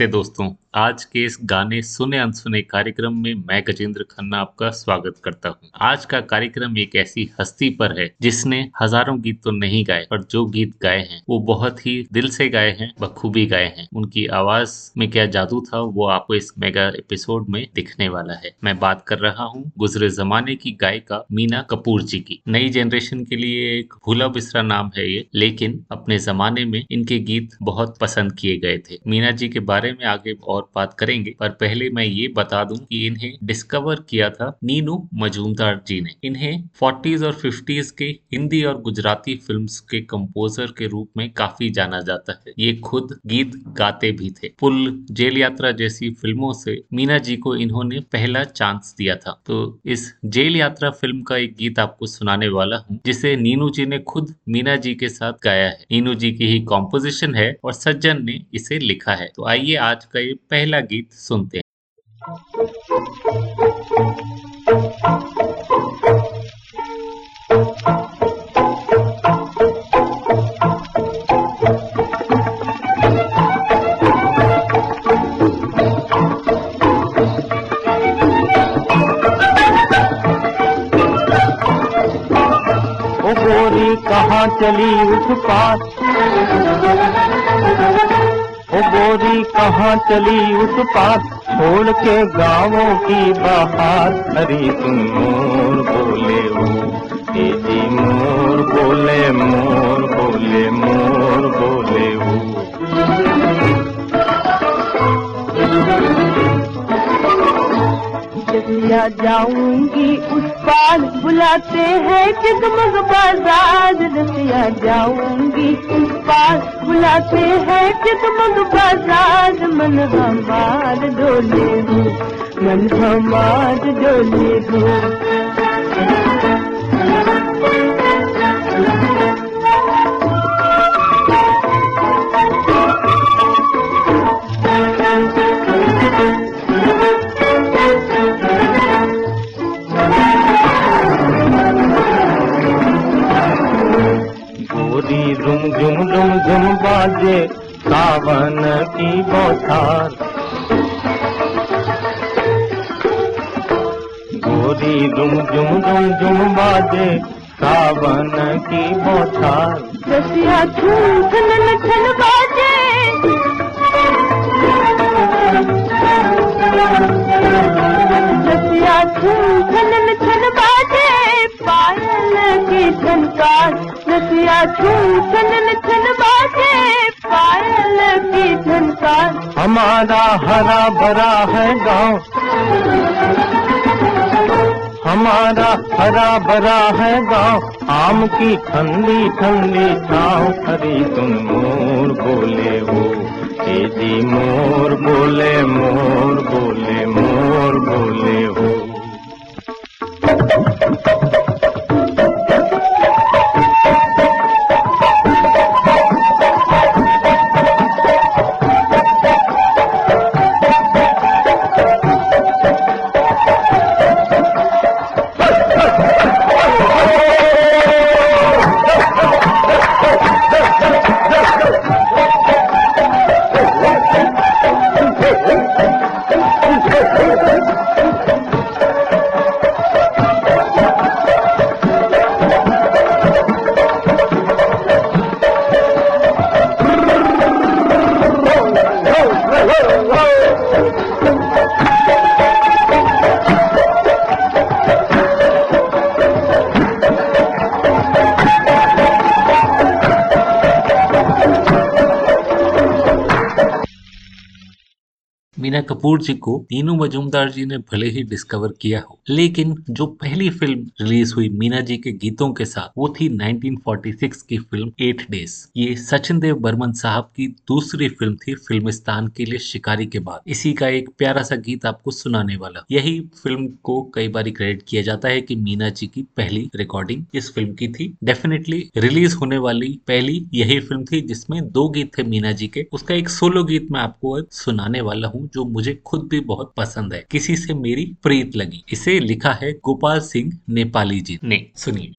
नमस्ते दोस्तों। आज के इस गाने सुने अनसुने कार्यक्रम में मैं गजेंद्र खन्ना आपका स्वागत करता हूँ। आज का कार्यक्रम एक ऐसी हस्ती पर है, जिसने हज़ारों गीत तो नहीं गाए, पर जो गीत गाए हैं, वो बहुत ही दिल से गाए हैं, बखूबी गाए हैं। उनकी आवाज़ में क्या जादू था, वो आपको इस मेगा एपिसोड में दिखने वाला है। मैं बात कर रहा हूँ गुजरे जमाने की गायिका मीना कपूर जी की। नई जनरेशन के लिए एक भूला बिसरा नाम है ये, लेकिन अपने जमाने में इनके गीत बहुत पसंद किए गए थे। मीना जी के बारे में आगे और बात करेंगे। पर पहले मैं ये बता दूँ कि इन्हें डिस्कवर किया था नीनू मजूमदार जी ने। इन्हें फोर्टीज और फिफ्टीज के हिंदी और गुजराती फिल्म्स के कंपोजर के रूप में काफ़ी जाना जाता है। ये खुद गीत गाते भी थे। पुल, जेल यात्रा जैसी फ़िल्मों से मीना जी को इन्होंने पहला चांस दिया था। तो इस जेल यात्रा फ़िल्म का एक गीत आपको सुनाने वाला हूँ, जिसे नीनू जी ने खुद मीना जी के साथ गाया है। नीनू जी की ही कॉम्पोजिशन है और सज्जन ने इसे लिखा है। तो आइए आज का ये पहला गीत सुनते हैं। कहाँ चली उस पास? गोरी कहाँ चली उस पास? छोड़ के गाँवों की बहार। हरी तुम मोर बोले हो जी मोर बोले मोर बोले मोर बोले हो। जगिया जाऊँगी उस पार, बुलाते हैं जगमग बाज़ार। रसिया जाऊँगी उस पार बुलाते हैं जगमग बाज़ार मन हमार डोले हो मन हमार डोले हो बाजे सावन की बौछार। गोरी दुम जुम दुम जुम बाजे सावन की बौछार। रसिया झूठ नन बाजे। रसिया झूठ नन बाजे पायल की झनकार रसिया झूठ नन बाजे, पायल की झनकार। हमारा हरा भरा है गाँव। हमारा हरा भरा है गाँव। आम की ठंडी ठंडी छाव हरी तुम मोर बोले हो मोर बोले मोर बोले मोर बोले हो मीना कपूर जी को तीनू मजूमदार जी ने भले ही डिस्कवर किया हो। लेकिन जो पहली फ़िल्म रिलीज़ हुई मीना जी के गीतों के साथ, वो थी 1946 की फ़िल्म एट डेज़। ये सचिन देव बर्मन साहब की दूसरी फ़िल्म थी फिल्मिस्तान के लिए शिकारी के बाद। इसी का एक प्यारा सा गीत आपको सुनाने वाला। यही फ़िल्म को कई बार क्रेडिट किया जाता है कि मीना जी की पहली रिकॉर्डिंग इस फ़िल्म की थी। डेफिनेटली रिलीज़ होने वाली पहली यही फ़िल्म थी जिसमें दो गीत थे मीना जी के। उसका एक सोलो गीत मैं आपको सुनाने वाला हूँ, जो मुझे खुद भी बहुत पसंद है। किसी से मेरी प्रीत लगी। इसे लिखा है गोपाल सिंह नेपाली जी। ने सुनिए।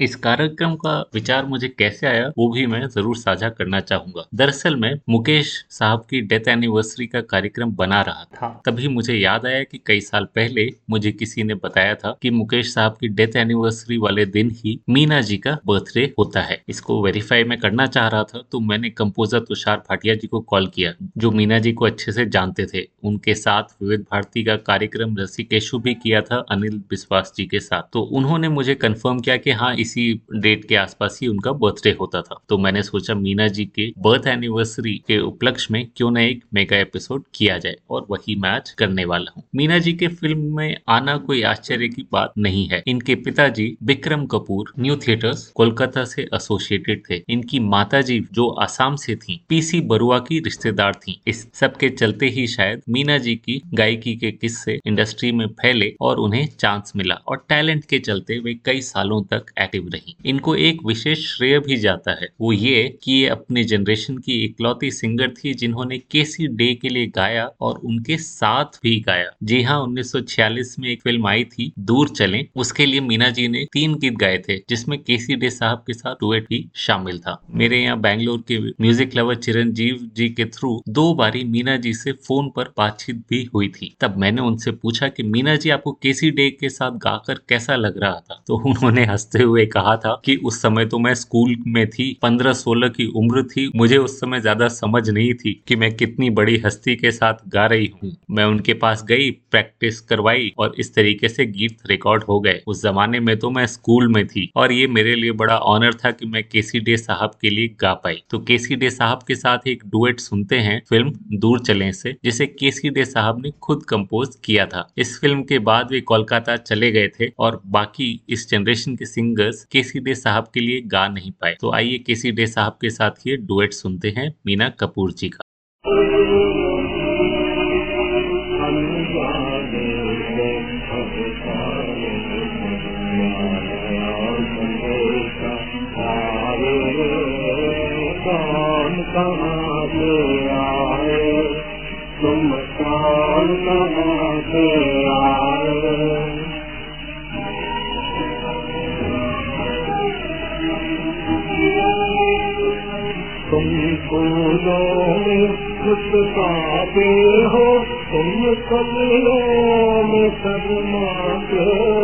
इस कार्यक्रम का विचार मुझे कैसे आया वो भी मैं ज़रूर साझा करना चाहूँगा। दरअसल मैं मुकेश साहब की डेथ एनिवर्सरी का कार्यक्रम बना रहा था। तभी मुझे याद आया कि कई साल पहले मुझे किसी ने बताया था कि मुकेश साहब की डेथ एनिवर्सरी वाले दिन ही मीना जी का बर्थडे होता है। इसको वेरीफाई मैं करना चाह रहा था तो मैंने कम्पोजर तुषार भाटिया जी को कॉल किया जो मीना जी को अच्छे से जानते थे। उनके साथ विविध भारती का कार्यक्रम रसिकेशु भी किया था अनिल विश्वास जी के साथ। तो उन्होंने मुझे कन्फर्म किया कि हाँ इसी डेट के आसपास ही उनका बर्थडे होता था। तो मैंने सोचा मीना जी के बर्थ एनिवर्सरी के उपलक्ष्य में क्यों न एक मेगा एपिसोड किया जाए और वही मैं आज करने वाला हूँ। मीना जी के फ़िल्म में आना कोई आश्चर्य की बात नहीं है। इनके पिताजी विक्रम कपूर न्यू थिएटर्स कोलकाता से एसोसिएटेड थे। इनकी माता जी जो आसाम से थी पीसी बरुआ की रिश्तेदार थी। इस सब के चलते ही शायद मीना जी की गायकी के किस्से इंडस्ट्री में फैले और उन्हें चांस मिला और टैलेंट के चलते वे कई सालों तक एक्टिव एक्टिव रही इनको एक विशेष श्रेय भी जाता है। वो ये कि ये अपने जनरेशन की इकलौती सिंगर थी जिन्होंने केसी डे के लिए गाया और उनके साथ भी गाया। जी हाँ 1946 में एक फ़िल्म आई थी, दूर चले। उसके लिए मीना जी ने तीन गीत गाए थे, जिसमें केसी डे साहब के साथ डुएट भी शामिल था। मेरे यहाँ बैंगलोर के म्यूज़िक लवर चिरंजीव जी के थ्रू दो बारी मीना जी से फ़ोन पर बातचीत भी हुई थी। तब मैंने उनसे पूछा कि, मीना जी, आपको केसी डे के साथ गाकर कैसा लग रहा था? तो उन्होंने हँसते हुए हुए कहा था कि उस समय तो मैं स्कूल में थी, पंद्रह सोलह की उम्र थी, मुझे उस समय ज़्यादा समझ नहीं थी कि मैं कितनी बड़ी हस्ती के साथ गा रही हूँ। मैं उनके पास गई, प्रैक्टिस करवाई और इस तरीके से गीत रिकॉर्ड हो गए। उस जमाने में तो मैं स्कूल में थी और ये मेरे लिए बड़ा ऑनर था कि मैं केसी डे साहब के लिए गा पाई। तो केसी डे साहब के साथ एक डुएट सुनते हैं फ़िल्म दूर चले से, जिसे केसी डे साहब ने खुद कंपोज किया था। इस फ़िल्म के बाद वे कोलकाता चले गए थे और बाकी इस जनरेशन के सिंगर्स केसी डे साहब के लिए गा नहीं पाए। तो आइए केसी डे साहब के साथ ये डुएट सुनते हैं मीना कपूर जी का। आए तुम कहाँ से हो में सजमा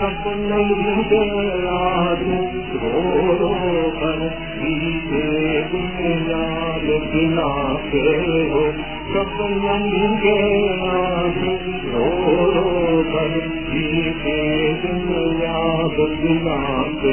पजना कटे कुमार याद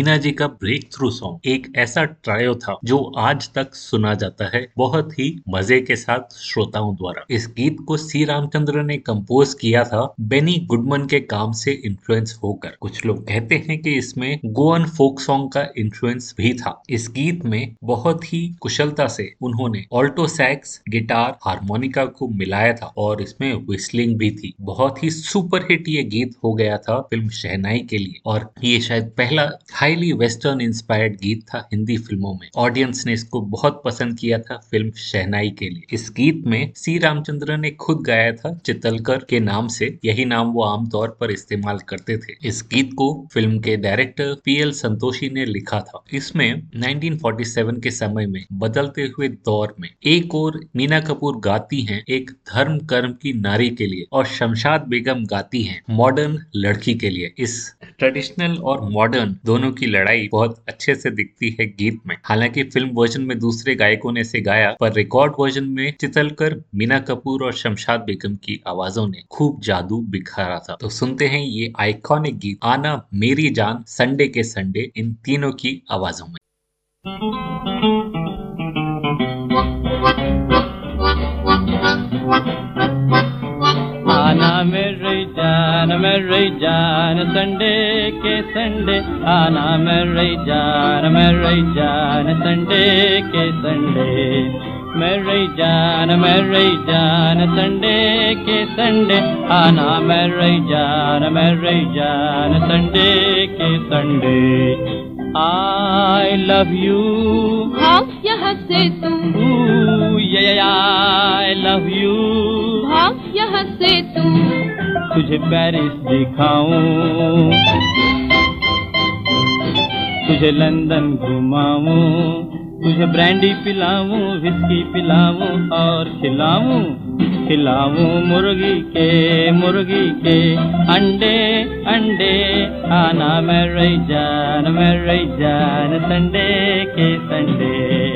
मीना जी का ब्रेक थ्रू सॉन्ग एक ऐसा ट्रायो था जो आज तक सुना जाता है बहुत ही मज़े के साथ श्रोताओं द्वारा। इस गीत को सी रामचंद्र ने कंपोज किया था बेनी गुडमन के काम से इन्फ्लुएंस होकर। कुछ लोग कहते हैं कि इसमें गोअन फोक सॉन्ग का इन्फ्लुएंस भी था। इस गीत में बहुत ही कुशलता से उन्होंने ऑल्टो सैक्स गिटार हारमोनिका को मिलाया था और इसमें विस्लिंग भी थी। बहुत ही सुपर हिट ये गीत हो गया था फ़िल्म शहनाई के लिए। और ये शायद पहला हाईली वेस्टर्न इंस्पायर्ड गीत था हिंदी फ़िल्मों में। ऑडियंस ने इसको बहुत पसंद किया था फ़िल्म शहनाई के लिए। इस गीत में सी रामचंद्र ने खुद गाया था चितलकर के नाम से। यही नाम वो आमतौर पर इस्तेमाल करते थे। इस गीत को फ़िल्म के डायरेक्टर पी एल संतोषी ने लिखा था। इसमें 1947 के समय में बदलते हुए दौर में एक और मीना कपूर गाती हैं, एक धर्म कर्म की नारी के लिए और शमशाद बेगम गाती हैं, मॉडर्न लड़की के लिए। इस ट्रेडिशनल और मॉडर्न दोनों की लड़ाई बहुत अच्छे से दिखती है गीत में। हालाँकि फ़िल्म वर्जन में दूसरे गायकों ने इसे गाया, पर रिकॉर्ड वर्जन में चितलकर, मीना कपूर और शमशाद बेगम की आवाजों ने खूब जादू बिखारा था। तो सुनते हैं ये आइकॉनिक गीत, आना मेरी जान, संडे के संडे, इन तीनों की आवाजों में। आना मेरे जान मेरे जान संडे के संडे आना मेरे जान मेरे जान संडे के संडे मेरे जान मेरे जान संडे के संडे आना मेरे जान मेरे जान संडे के संडे आई लव यू भाग यहाँ से तुम। आई लव यू भाग यहाँ से तुम। तुझे पेरिस दिखाऊँ। तुझे लंदन घुमाऊं। तुझे ब्रांडी पिलाऊं विस्की पिलाऊं और खिलाऊं। खिलाऊं मुर्गी के मुर्गी के अंडे अंडे आना मेरे जान मेरे जान संडे के संडे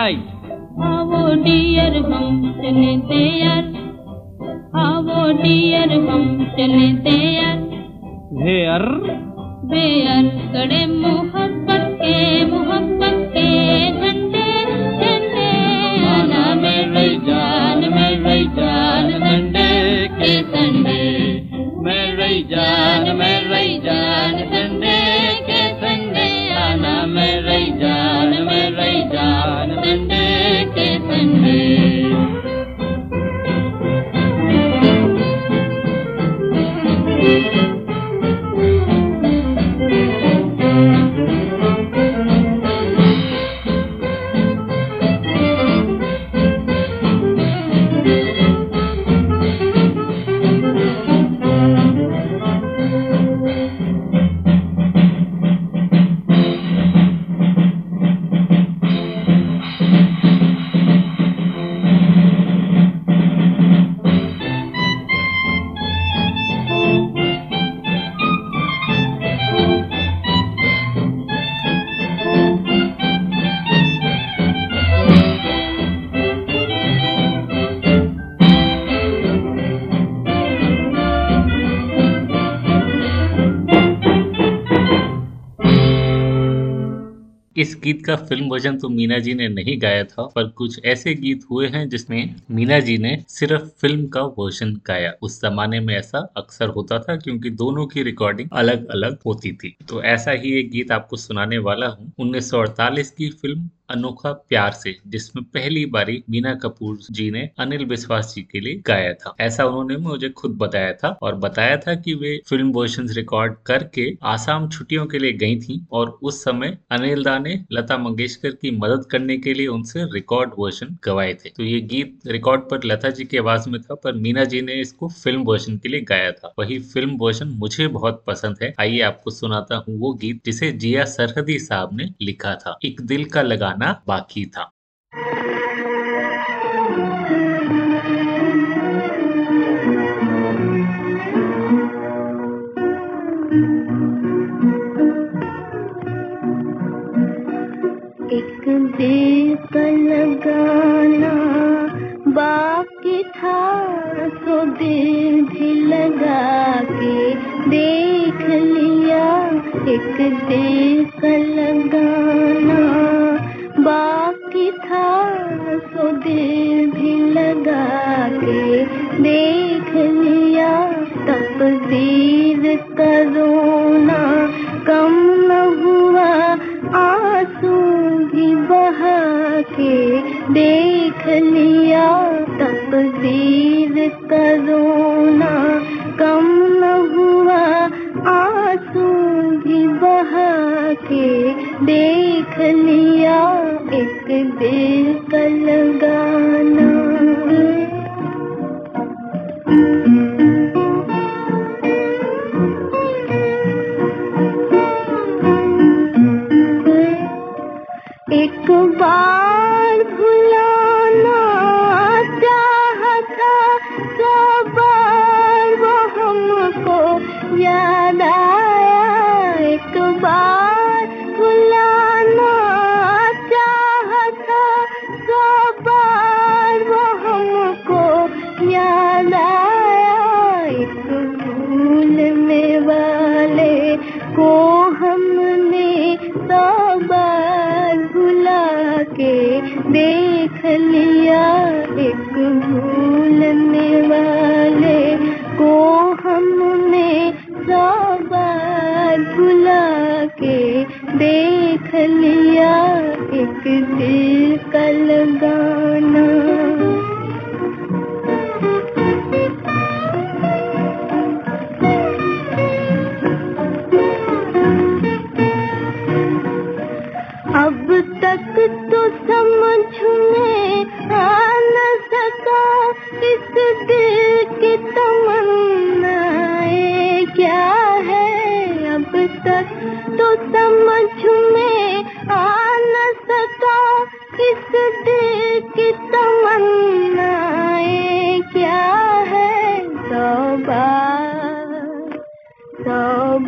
ऑल इस गीत का फ़िल्म वर्जन तो मीना जी ने नहीं गाया था, पर कुछ ऐसे गीत हुए हैं जिसमें मीना जी ने सिर्फ़ फ़िल्म का वर्जन गाया। उस जमाने में ऐसा अक्सर होता था क्योंकि दोनों की रिकॉर्डिंग अलग अलग होती थी। तो ऐसा ही एक गीत आपको सुनाने वाला हूँ। उन्नीस सौ अड़तालीस की फ़िल्म अनोखा प्यार से, जिसमें पहली बारी मीना कपूर जी ने अनिल विश्वास जी के लिए गाया था। ऐसा उन्होंने मुझे खुद बताया था और बताया था कि वे फ़िल्म वर्जन रिकॉर्ड करके आसाम छुट्टियों के लिए गई थी और उस समय अनिल दा ने लता मंगेशकर की मदद करने के लिए उनसे रिकॉर्ड वर्जन गवाए थे। तो ये गीत रिकॉर्ड पर लता जी की आवाज़ में था, पर मीना जी ने इसको फ़िल्म वर्जन के लिए गाया था। वही फ़िल्म वर्जन मुझे बहुत पसंद है। आइए आपको सुनाता हूँ वो गीत जिसे जिया सरहदी साहब ने लिखा था। एक दिल का लगाना बाकी था। दिल लगाना था तो भी लगा के देख लिया। एक दिल लगाना था दिल भी लगा के देख लिया। देख लिया तकदीर करोना कम न हुआ आँसू भी बहा के। देख लिया एक दिल का लगाना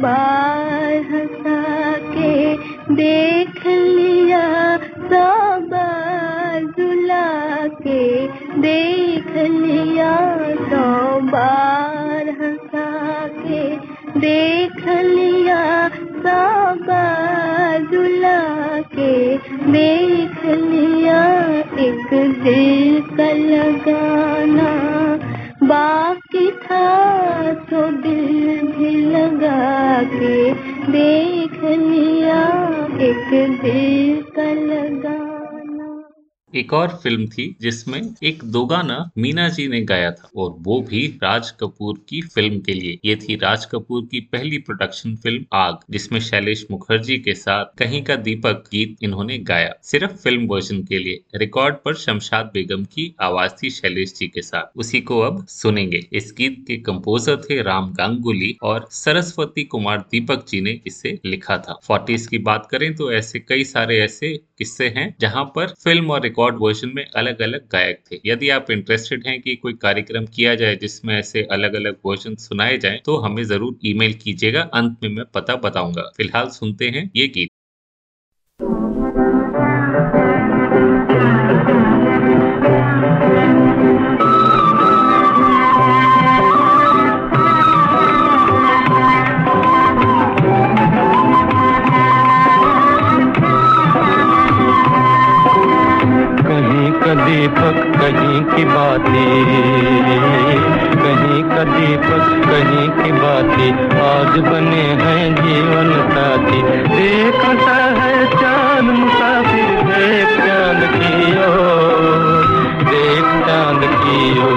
बार हंसा के देख एक और फ़िल्म थी जिसमें एक दो गाना मीना जी ने गाया था और वो भी राज कपूर की फ़िल्म के लिए। ये थी राज कपूर की पहली प्रोडक्शन फ़िल्म आग, जिसमें शैलेश मुखर्जी के साथ कहीं का दीपक गीत इन्होंने गाया। सिर्फ़ फ़िल्म वर्जन के लिए रिकॉर्ड पर शमशाद बेगम की आवाज़ थी शैलेश जी के साथ। उसी को अब सुनेंगे। इस गीत के कंपोजर थे राम गांगुली और सरस्वती कुमार दीपक जी ने इसे लिखा था। फोर्टीज की बात करें तो ऐसे कई सारे ऐसे किस्से हैं जहाँ पर फ़िल्म और रिकॉर्ड वर्जन में अलग अलग गायक थे। यदि आप इंटरेस्टेड हैं कि कोई कार्यक्रम किया जाए जिसमें ऐसे अलग अलग वर्जन सुनाए जाएँ तो हमें ज़रूर ईमेल कीजिएगा। अंत में मैं पता बताऊँगा। फ़िलहाल सुनते हैं ये गीत। दीपक कहीं की बातें, कहीं का दीपक, कहीं की बातें। आज बने हैं जीवन साथी। देखता है चाँद मुसाफिर देख चाँद की ओर। देख चाँद की ओ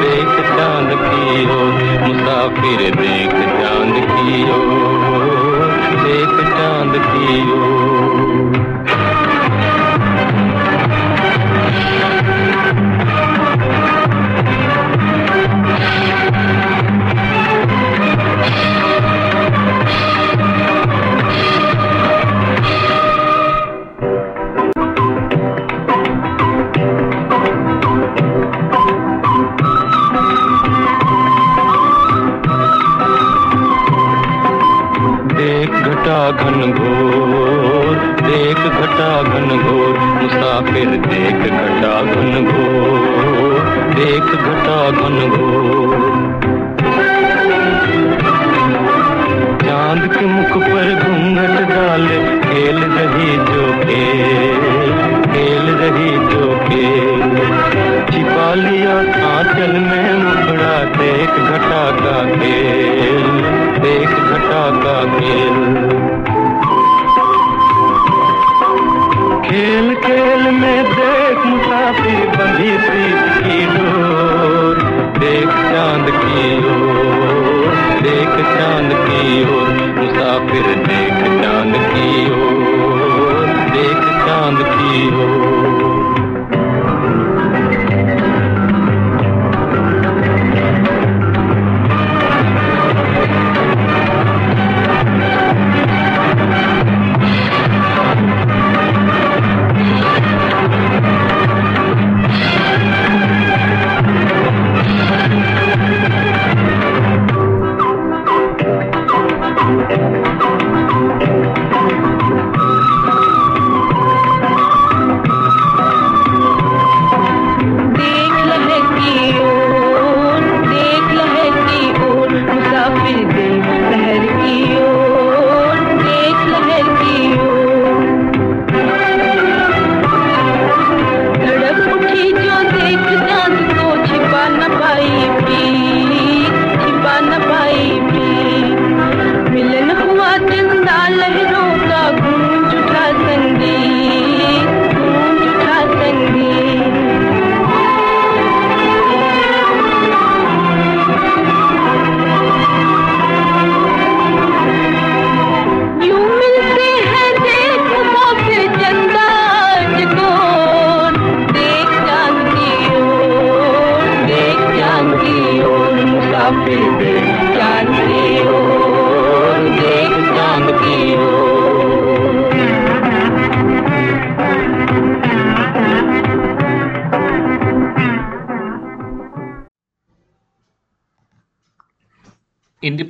देख चाँद की ओर। मुसाफिर देख चाँद की ओर, देख चाँद की ओर घन घोर, देख घटा घन घोर, मुसाफिर देख घटा घन घोर, देख घटा घन घोर। चाँद के मुख पर घूंघट डाले, खेल रही जो खेल खेल रही जो के छिपा लिया आंचल में मुखड़ा, देख घटा का खेल, देख घटा का खेल। खेल खेल में देख मुसाफिर बंधी प्रीत की डोर। देख चाँद की ओर, देख चाँद की ओर, मुसाफिर देख चाँद की ओर, देख चाँद की ओर।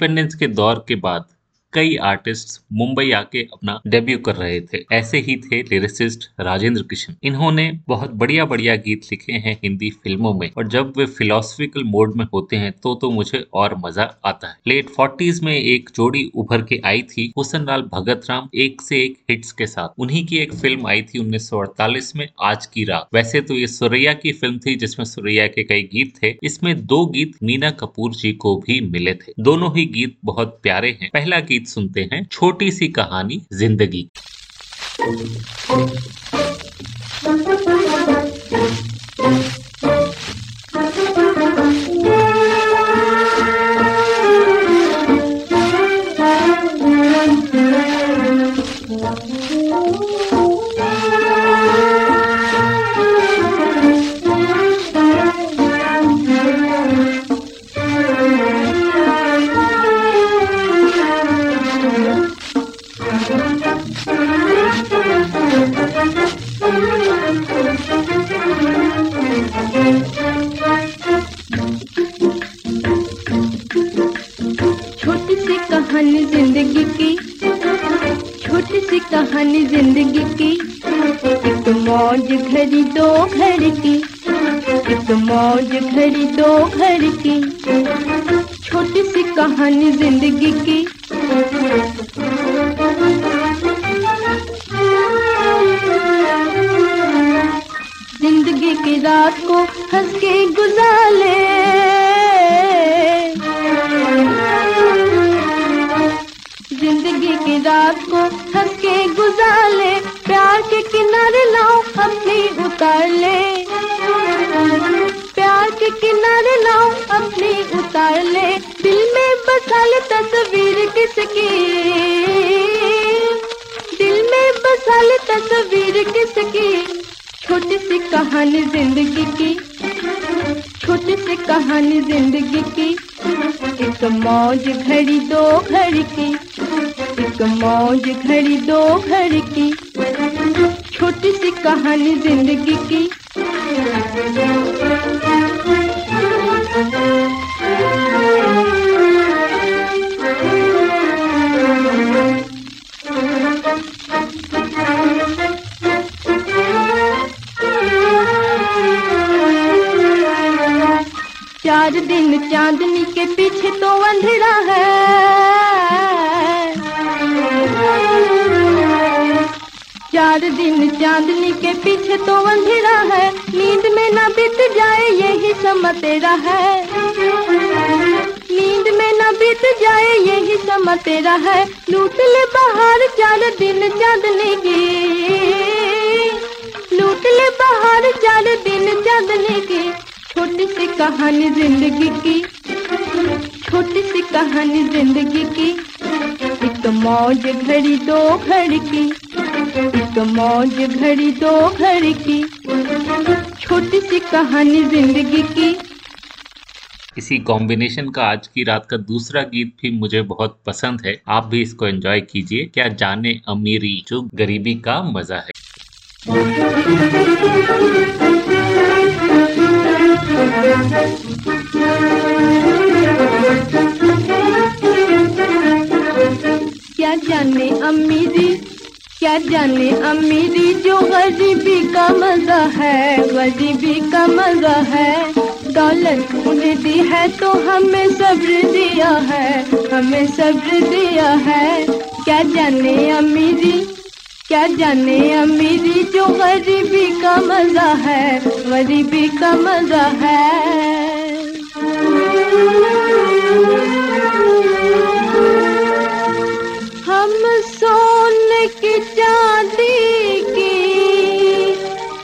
इंडिपेंडेंस के दौर के बाद कई आर्टिस्ट मुंबई आके अपना डेब्यू कर रहे थे। ऐसे ही थे लिरिसिस्ट राजेंद्र किशन। इन्होंने बहुत बढ़िया बढ़िया गीत लिखे हैं हिंदी फ़िल्मों में। और जब वे फिलोसफिकल मोड में होते हैं तो तो मुझे और मज़ा आता है। लेट फोर्टीज में एक जोड़ी उभर के आई थी हुसन लाल भगत राम एक से एक हिट्स के साथ। उन्हीं की एक फ़िल्म आई थी 1948 में आज की रात। वैसे तो ये सुरैया की फ़िल्म थी, जिसमें सुरैया के कई गीत थे। इसमें दो गीत मीना कपूर जी को भी मिले थे। दोनों ही गीत बहुत प्यारे हैं। पहला गीत सुनते हैं छोटी सी कहानी ज़िंदगी। कहानी ज़िंदगी की, छोटी सी कहानी ज़िंदगी की। एक मौज घड़ी दो घर की, एक मौज घड़ी दो घर की। छोटी सी कहानी ज़िंदगी की। ज़िंदगी की रात को हंस के गुजार ज़िंदगी रात को हंस के ले प्यार के किनारे लाओ, अपनी उतार ले। प्यार के किनारे लाओ, अपनी उतार ले। दिल में बसा ले तस्वीर किसकी? दिल में बसा ले तस्वीर किसकी? छोटी सी कहानी ज़िंदगी की। छोटी सी कहानी ज़िंदगी की। एक मौज घड़ी दो घड़ी की। एक मौज घड़ी दो घर की, छोटी सी कहानी ज़िंदगी की। चार दिन चांदनी के पीछे तो अंधेरा है। चार दिन चांदनी के पीछे तो अंधेरा है। नींद में ना बीत जाए, यही समा तेरा है। नींद में ना बीत जाए, यही समा तेरा है। लूट ले बाहर चार दिन चांदनी की। लूट ले बाहर चार दिन चांदनी की। छोटी सी कहानी ज़िंदगी की। छोटी सी कहानी ज़िंदगी की। एक मौज घड़ी, दो घड़ी की। एक मौज घड़ी दो घर की छोटी सी कहानी ज़िंदगी की। इसी कॉम्बिनेशन का आज की रात का दूसरा गीत भी मुझे बहुत पसंद है। आप भी इसको एंजॉय कीजिए। क्या जाने अमीरी जो गरीबी का मज़ा है। क्या जाने अमीरी क्या जाने अमीरी जो गरीबी का मज़ा है, गरीबी का मज़ा है। दौलत उन्हें दी है तो हमें सब्र दिया है, हमें सब्र दिया है। क्या जाने अमीरी, क्या जाने अमीरी जो गरीबी का मज़ा है, गरीबी का मज़ा है। चांदी की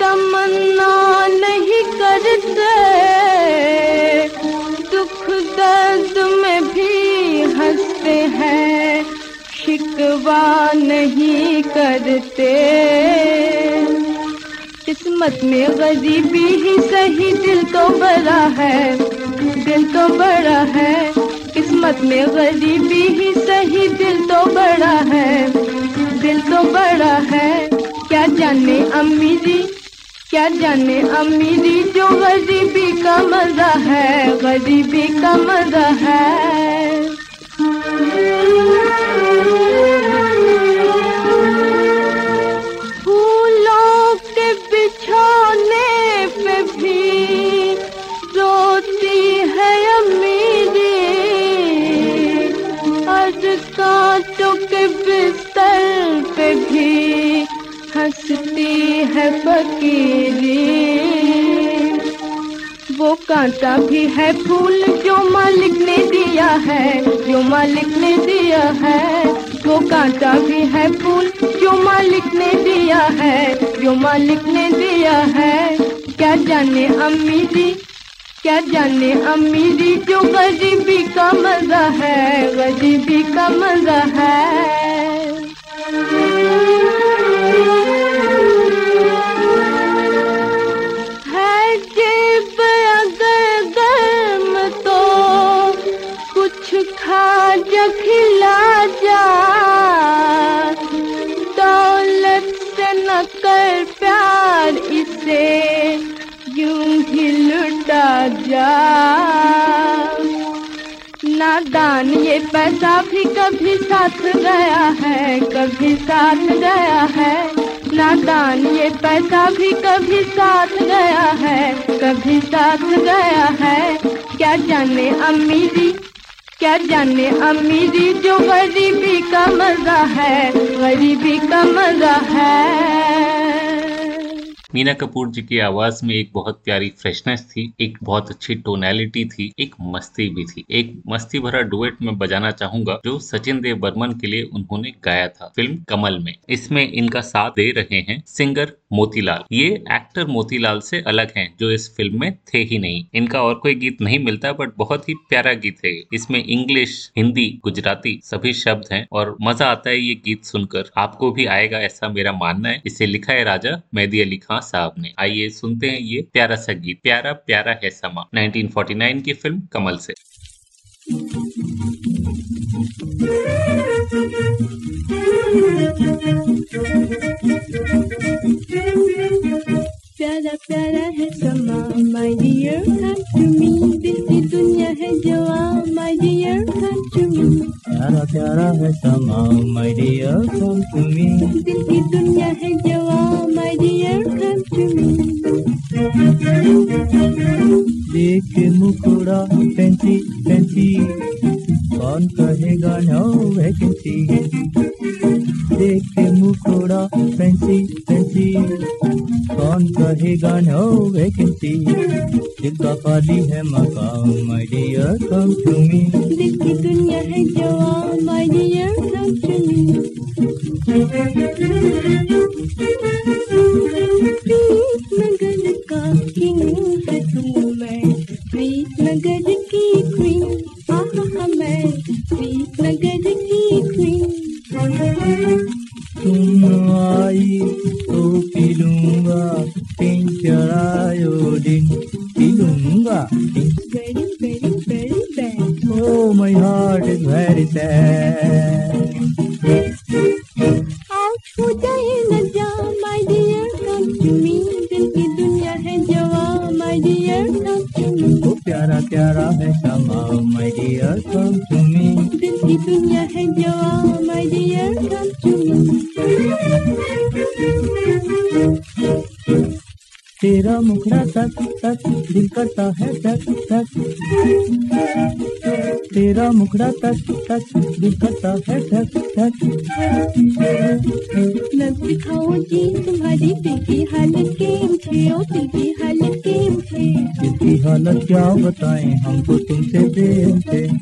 तमन्ना नहीं करते। दुख दर्द में भी हँसते हैं, शिकवा नहीं करते। किस्मत में गरीबी ही सही दिल तो बड़ा है, दिल तो बड़ा है। किस्मत में गरीबी ही सही दिल तो बड़ा है, दिल तो बड़ा है। क्या जाने अमीरी क्या जाने अमीरी जो गरीबी का मज़ा है, गरीबी का मज़ा है। फूलों के बिछोने पे भी के बिस्तर पे भी हंसती है फकीरी। वो कांटा भी है फूल जो मालिक ने दिया है, जो मालिक ने दिया है। वो कांटा भी है फूल जो मालिक ने दिया है, जो मालिक ने दिया है। क्या जाने अमीरी क्या जाने अमीरी जो गरीबी का मज़ा है, गरीबी का मज़ा है। जेब कुछ खा जा, खिला जा। दौलत से न कर प्यार इसे, यूँ जा। नादान ये पैसा भी कभी साथ गया है, कभी साथ गया है। नादान ये पैसा भी कभी साथ गया है, कभी साथ गया है। क्या जाने अमीरी, क्या जाने अमीरी जो गरीबी का मज़ा है, गरीबी का मज़ा है। मीना कपूर जी की आवाज़ में एक बहुत प्यारी फ्रेशनेस थी, एक बहुत अच्छी टोनैलिटी थी, एक मस्ती भी थी। एक मस्ती भरा डुएट में बजाना चाहूँगा, जो सचिन देव बर्मन के लिए उन्होंने गाया था फ़िल्म कमल में। इसमें इनका साथ दे रहे हैं सिंगर मोतीलाल। ये एक्टर मोतीलाल से अलग हैं, जो इस फ़िल्म में थे ही नहीं। इनका और कोई गीत नहीं मिलता बट बहुत ही प्यारा गीत है इसमें इंग्लिश हिंदी गुजराती सभी शब्द हैं, और मज़ा आता है ये गीत सुनकर। आपको भी आएगा ऐसा मेरा मानना है। इसे लिखा है राजा मेहदी अली खान। साहब ने। आइए सुनते हैं ये प्यारा सा गीत। प्यारा प्यारा है समा। 1949 की फ़िल्म कमल से। प्यारा प्यारा है समा my dear come to me दिल की दुनिया है जवा my dear come to me प्यारा प्यारा है समा my dear come to me दिल की दुनिया है जवा my dear come to me देख मुकुड़ा फैंसी फैंसी कौन कहेगा नो वैकेंसी देख मुकुड़ा फैंसी फैंसी कौन कहेगा नो वैकेंसी दिल का खाली है मकाम my dear come to me दिल दुनिया है जवा my dear come to me करता है टच टच। तेरा मुखड़ा टच टच। दिल करता है टच टच। लग दिखाओ जी तुम्हारी दिल की हालत केम छे ओ दिल की हालत केम छे दिल की हालत क्या बताएँ हमको तुमसे प्रेम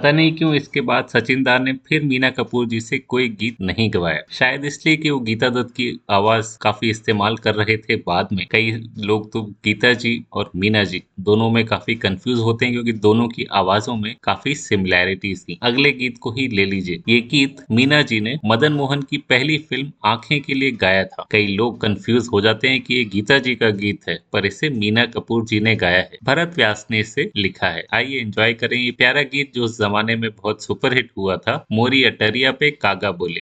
पता नहीं क्यों इसके बाद सचिन दा ने फिर मीना कपूर जी से कोई गीत नहीं गवाया। शायद इसलिए कि वो गीता दत्त की आवाज़ काफ़ी इस्तेमाल कर रहे थे बाद में। कई लोग तो गीता जी और मीना जी दोनों में काफ़ी कंफ्यूज होते हैं क्योंकि दोनों की आवाजों में काफ़ी सिमिलैरिटीज थी। अगले गीत को ही ले लीजिए। ये गीत मीना जी ने मदन मोहन की पहली फ़िल्म आँखें के लिए गाया था। कई लोग कंफ्यूज हो जाते हैं कि ये गीता जी का गीत है, पर इसे मीना कपूर जी ने गाया है। भरत व्यास ने इसे लिखा है। आइए एंजॉय करें ये प्यारा गीत जो उस जमाने में बहुत सुपरहिट हुआ था। मोरी अटरिया पे कागा बोले।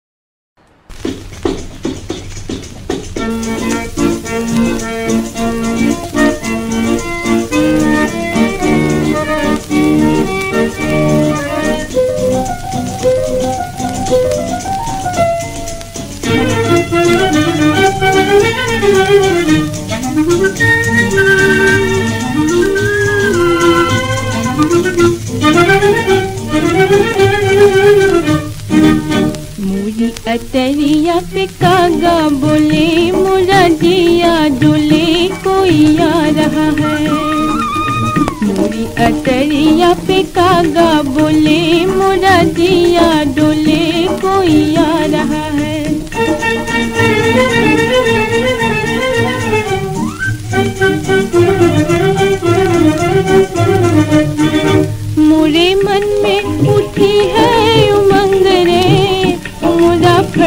मेरी अतरिया पे कागा बोले मोरा जिया डोले कोई आ रहा है मोरी अतरिया पे कागा बोले मोरा जिया डोले कोई आ रहा है मोरे मन में उठी है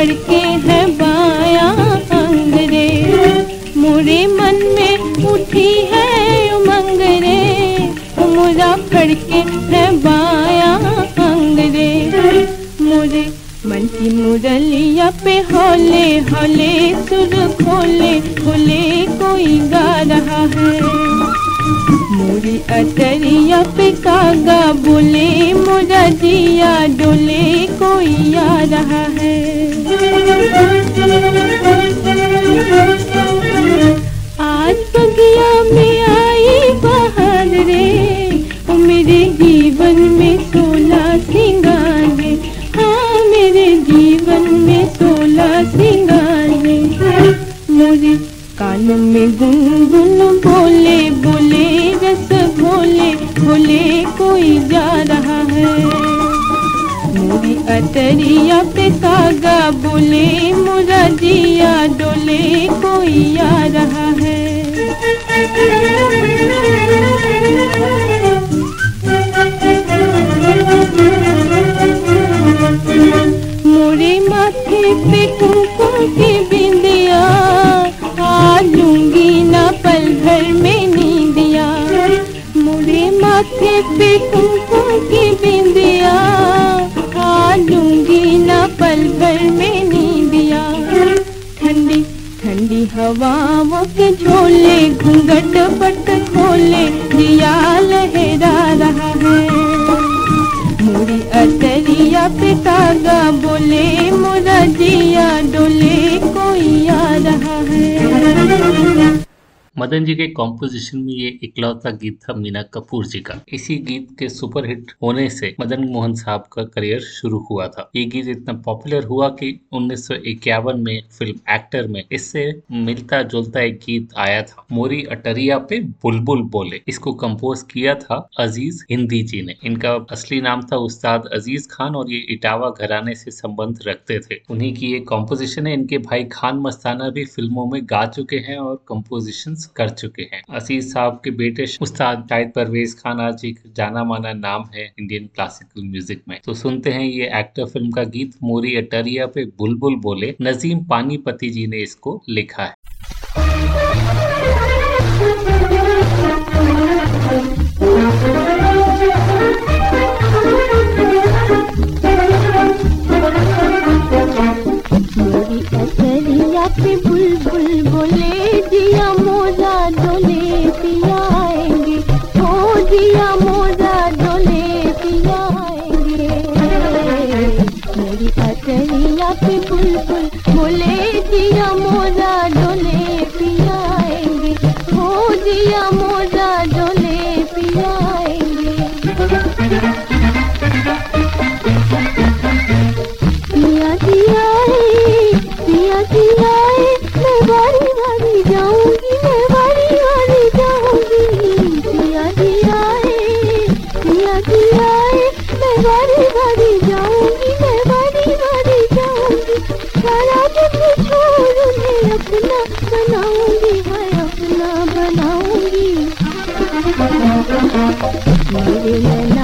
बाया अंग रे मोरे मन में उठी है उमंग रे मोरा फड़के है बाया अंग मुरे मन की मुरलिया पे होले होले, सुर खोले खोले कोई गा रहा है। मोरी अटरिया पे कागा बोले मोरा जिया डोले कोई आ रहा है। आज बगिया में आई बाहर रे, मेरे जीवन में सोला सिंगार हाँ मेरे जीवन में सोला सिंगार रे मोरे कान में गुनगुन बोले बोले रस भोले भोले कोई जा रहा है। मोरी अटरिया पे कागा बोले, मोरा जिया डोले, कोई आ रहा है। मोरे माथे पे कुमकुम की बिंदिया लूँगी ना पल भर में नींदिया। मुझे माथे पे कुमकुम की बिंदिया। आ लूँगी ना पल भर में नींदिया। ठंडी ठंडी हवाओं के झोले, घूंघट पट खोले जिया अतरिया पिता का बोले मोरा जिया डोले कोई आ रहा है? मदन जी के कॉम्पोजिशन में ये इकलौता गीत था मीना कपूर जी का। इसी गीत के सुपरहिट होने से मदन मोहन साहब का करियर शुरू हुआ था। ये गीत इतना पॉपुलर हुआ कि 1951 में फ़िल्म एक्टर में इससे मिलता जुलता एक गीत आया था। मोरी अटरिया पे बुलबुल बोले। इसको कंपोज किया था अज़ीज़ हिंदी जी ने। इनका असली नाम था उस्ताद अज़ीज़ खान और ये इटावा घराने से संबंध रखते थे। उन्हीं की ये कॉम्पोजिशन है। इनके भाई खान मस्ताना भी फ़िल्मों में गा चुके हैं और कम्पोजिशन कर चुके हैं। असीज साहब के बेटे उस्ताद शाहिद परवेज खान आज एक जाना माना नाम है इंडियन क्लासिकल म्यूज़िक में। तो सुनते हैं ये एक्टर फ़िल्म का गीत, मोरी अटरिया पे बुलबुल बोले, नजीम पानीपति जी ने इसको लिखा है। बनाऊँगी मैं अपना बनाऊँगी। मेरे नैना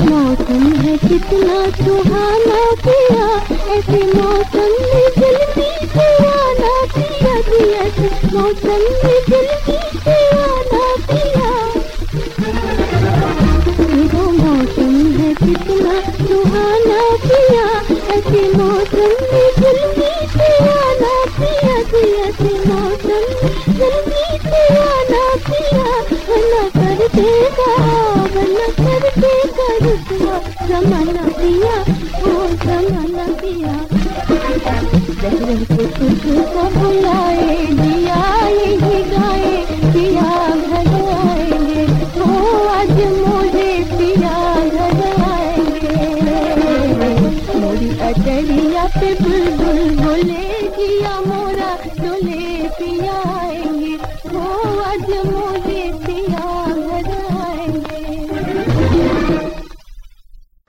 मौसम है कितना सुहाना किया ऐसे मौसम में जल्दी से आना पिया दिया मौसम में जल्दी से आना पिया मौसम है कितना सुहाना किया ऐसे मौसम जमाना पिया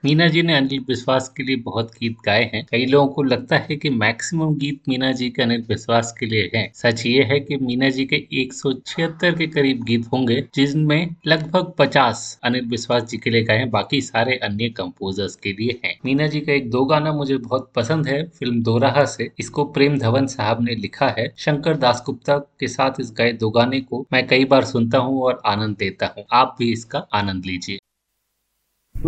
मीना जी ने अनिल विश्वास के लिए बहुत गीत गाए हैं। कई लोगों को लगता है कि मैक्सिमम गीत मीना जी के अनिल विश्वास के लिए हैं। सच ये है कि मीना जी के एक सौ छिहत्तर के करीब गीत होंगे, जिनमें लगभग 50 अनिल विश्वास जी के लिए गाए हैं, बाकी सारे अन्य कंपोजर्स के लिए हैं। मीना जी का एक दो गाना मुझे बहुत पसंद है, फ़िल्म दोराहा से। इसको प्रेम धवन साहब ने लिखा है। शंकर दास गुप्ता के साथ इस गाए दो गाने को मैं कई बार सुनता हूँ और आनंद देता हूँ। आप भी इसका आनंद लीजिए। तेरा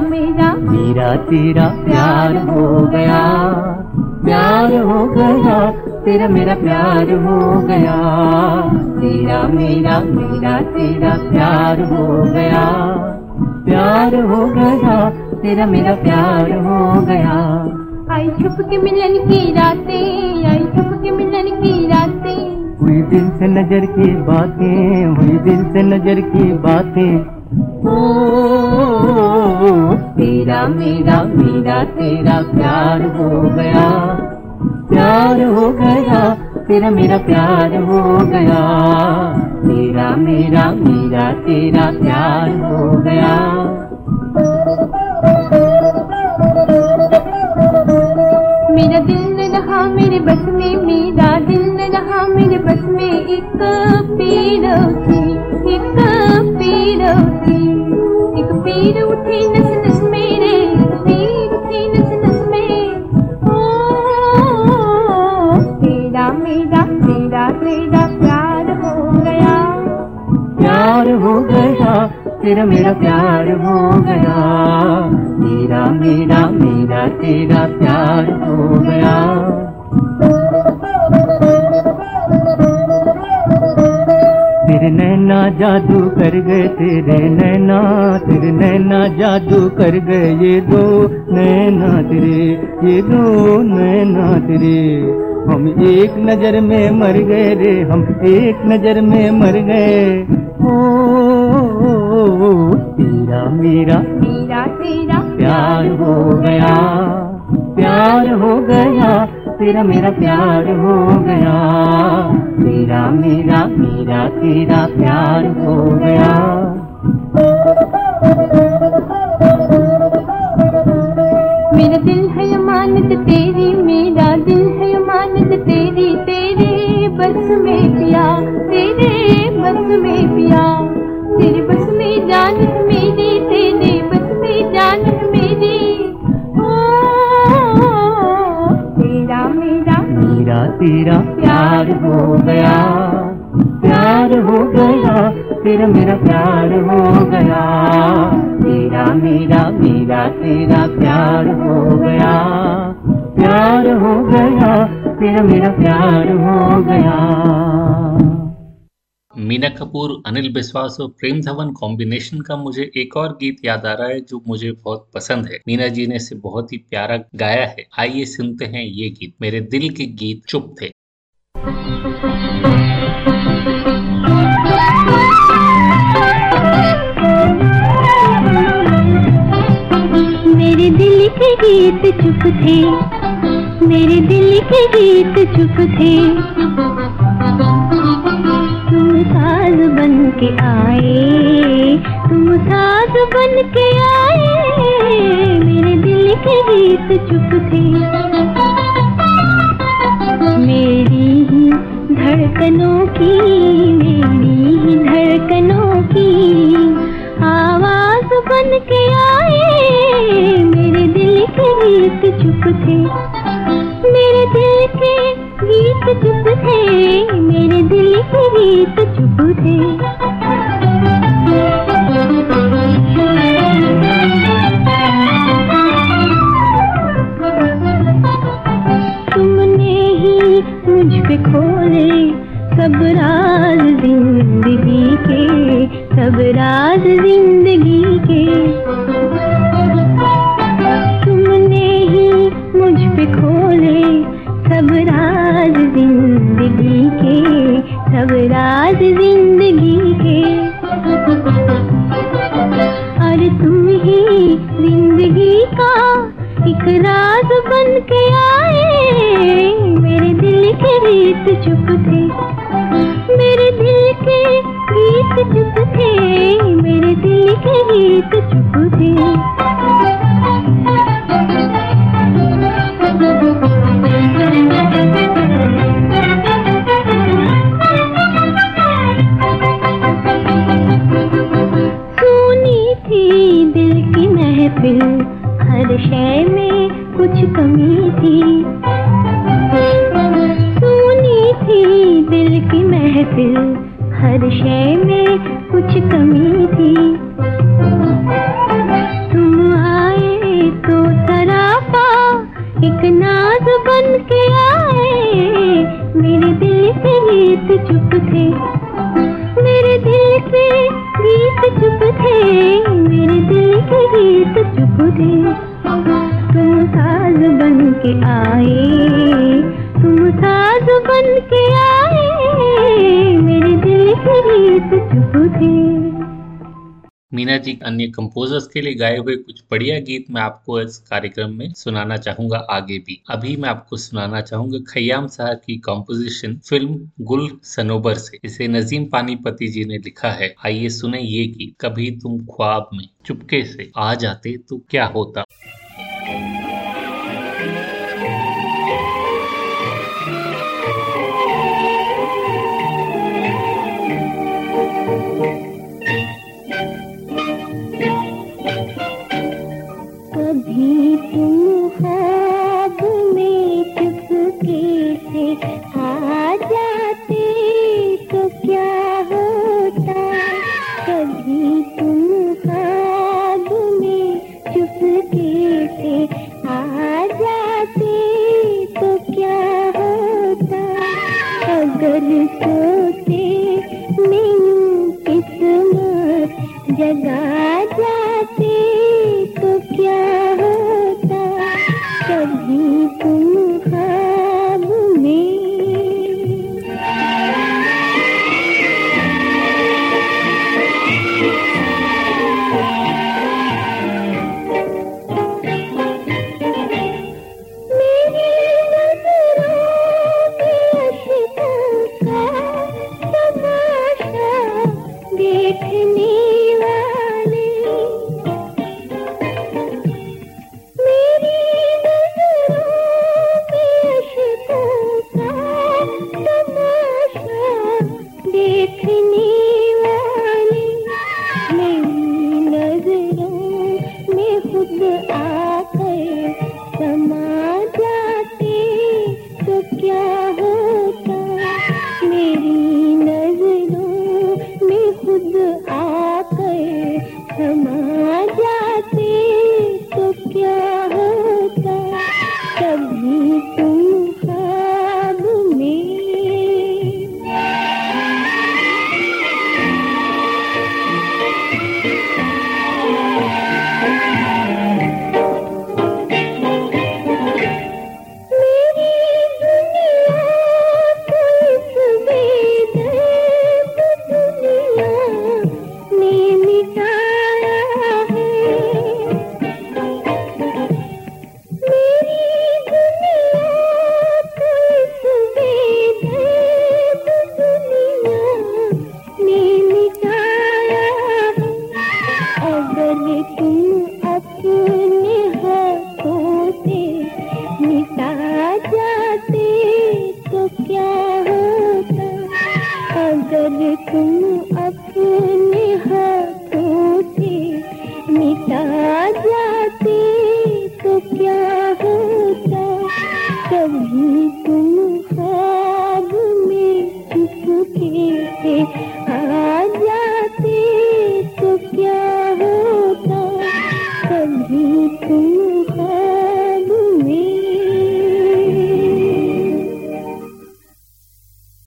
मेरा मेरा तेरा प्यार हो गया। प्यार हो गया। तेरा मेरा प्यार हो गया। तेरा मेरा मेरा तेरा प्यार हो गया। प्यार हो गया। तेरा मेरा प्यार हो गया। आई छुप के मिलन की रातें के मिलन की रातें। हुई दिल से नज़र की बातें हुई दिल से नज़र की बातें। ओ तेरा मेरा मेरा तेरा प्यार हो गया। प्यार हो गया तेरा मेरा प्यार हो गया। तेरा मेरा मेरा तेरा प्यार हो गया। मेरा दिल रहा मेरे बस में मेरा दिल न रहा मेरे बस में एक पीर उठी एक पीर उठी एक पीर उठी नस नस मेरे एक पीर उठी नस नस में ओ, तेरा मेरा, तेरा तेरा प्यार हो गया। प्यार हो गया, तेरा मेरा प्यार हो गया। तेरा मेरा मेरा तेरा प्यार हो गया तेरे नैना जादू कर गए तेरे नैना तेरे नैना जादू कर गए ये दो नैना तेरे ये दो नैना तेरे। हम एक नज़र में मर गए रे हम एक नज़र में मर गए। ओ, तेरा मेरा तेरा तेरा प्यार हो गया प्यार हो गया तेरा मेरा प्यार हो गया तेरा मेरा मेरा तेरा प्यार हो गया। मेरा दिल है अमानत तेरी मेरा दिल है अमानत तेरी तेरे बस में पिया तेरे बस में पिया। तेरे बस में मेरी, तेरे बस में मेरी। ओ, तेरा मेरा मेरा तेरा प्यार हो गया, प्यार हो गया तेरा मेरा प्यार हो गया। तेरा मेरा मेरा तेरा प्यार हो गया, प्यार हो गया तेरा मेरा प्यार हो गया। मीना कपूर, अनिल विश्वास और प्रेम धवन कॉम्बिनेशन का मुझे एक और गीत याद आ रहा है जो मुझे बहुत पसंद है। मीना जी ने इसे बहुत ही प्यारा गाया है। आइए सुनते हैं ये गीत। मेरे दिल के गीत चुप थे। मेरे दिल के गीत चुप थे। मेरे दिल के गीत चुप थे। साज बन के आए। तुम साज बन के आए। मेरे दिल के गीत चुप थे। मेरी ही धड़कनों की, मेरी ही धड़कनों की आवाज़ बन के आए। मेरे दिल के गीत चुप थे। मेरे दिल के गीत चुप थे मेरे दिल के गीत चुप थे तुमने ही मुझ पे खोले, सब राज ज़िंदगी के, सब राज ज़िंदगी के लिए गाए हुए कुछ बढ़िया गीत मैं आपको इस कार्यक्रम में सुनाना चाहूँगा आगे भी। अभी मैं आपको सुनाना चाहूँगा खयाम साहब की कॉम्पोजिशन फ़िल्म गुल सनोबर से। इसे नजीम पानीपति जी ने लिखा है। आइए सुने ये गीत। कभी तुम ख्वाब में चुपके से आ जाते तो क्या होता? ख्वाब में चुपके से आ जाते तो क्या होता? कभी तुम ख्वाब में चुपके से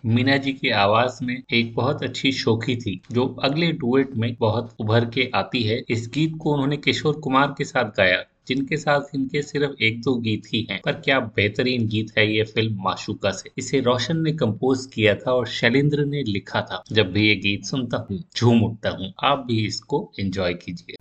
मीना जी की आवाज़ में एक बहुत अच्छी शोखी थी, जो अगले डुएट में बहुत उभर के आती है। इस गीत को उन्होंने किशोर कुमार के साथ गाया, जिनके साथ इनके सिर्फ़ एक दो गीत ही हैं। पर क्या बेहतरीन गीत है ये फ़िल्म माशुका से। इसे रोशन ने कंपोज किया था और शैलेंद्र ने लिखा था। जब भी ये गीत सुनता हूँ, झूम उठता हूँ। आप भी इसको एंजॉय कीजिए।